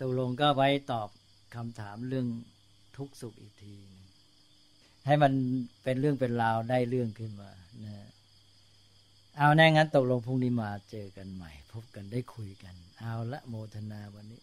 ตกลงก็ไว้ตอบคำถามเรื่องทุกสุขอีกทีนึงให้มันเป็นเรื่องเป็นราวได้เรื่องขึ้นมานะเอาแน่งั้นตกลงพรุ่งนี้มาเจอกันใหม่ พบกันได้คุยกัน เอาละโมทนาวันนี้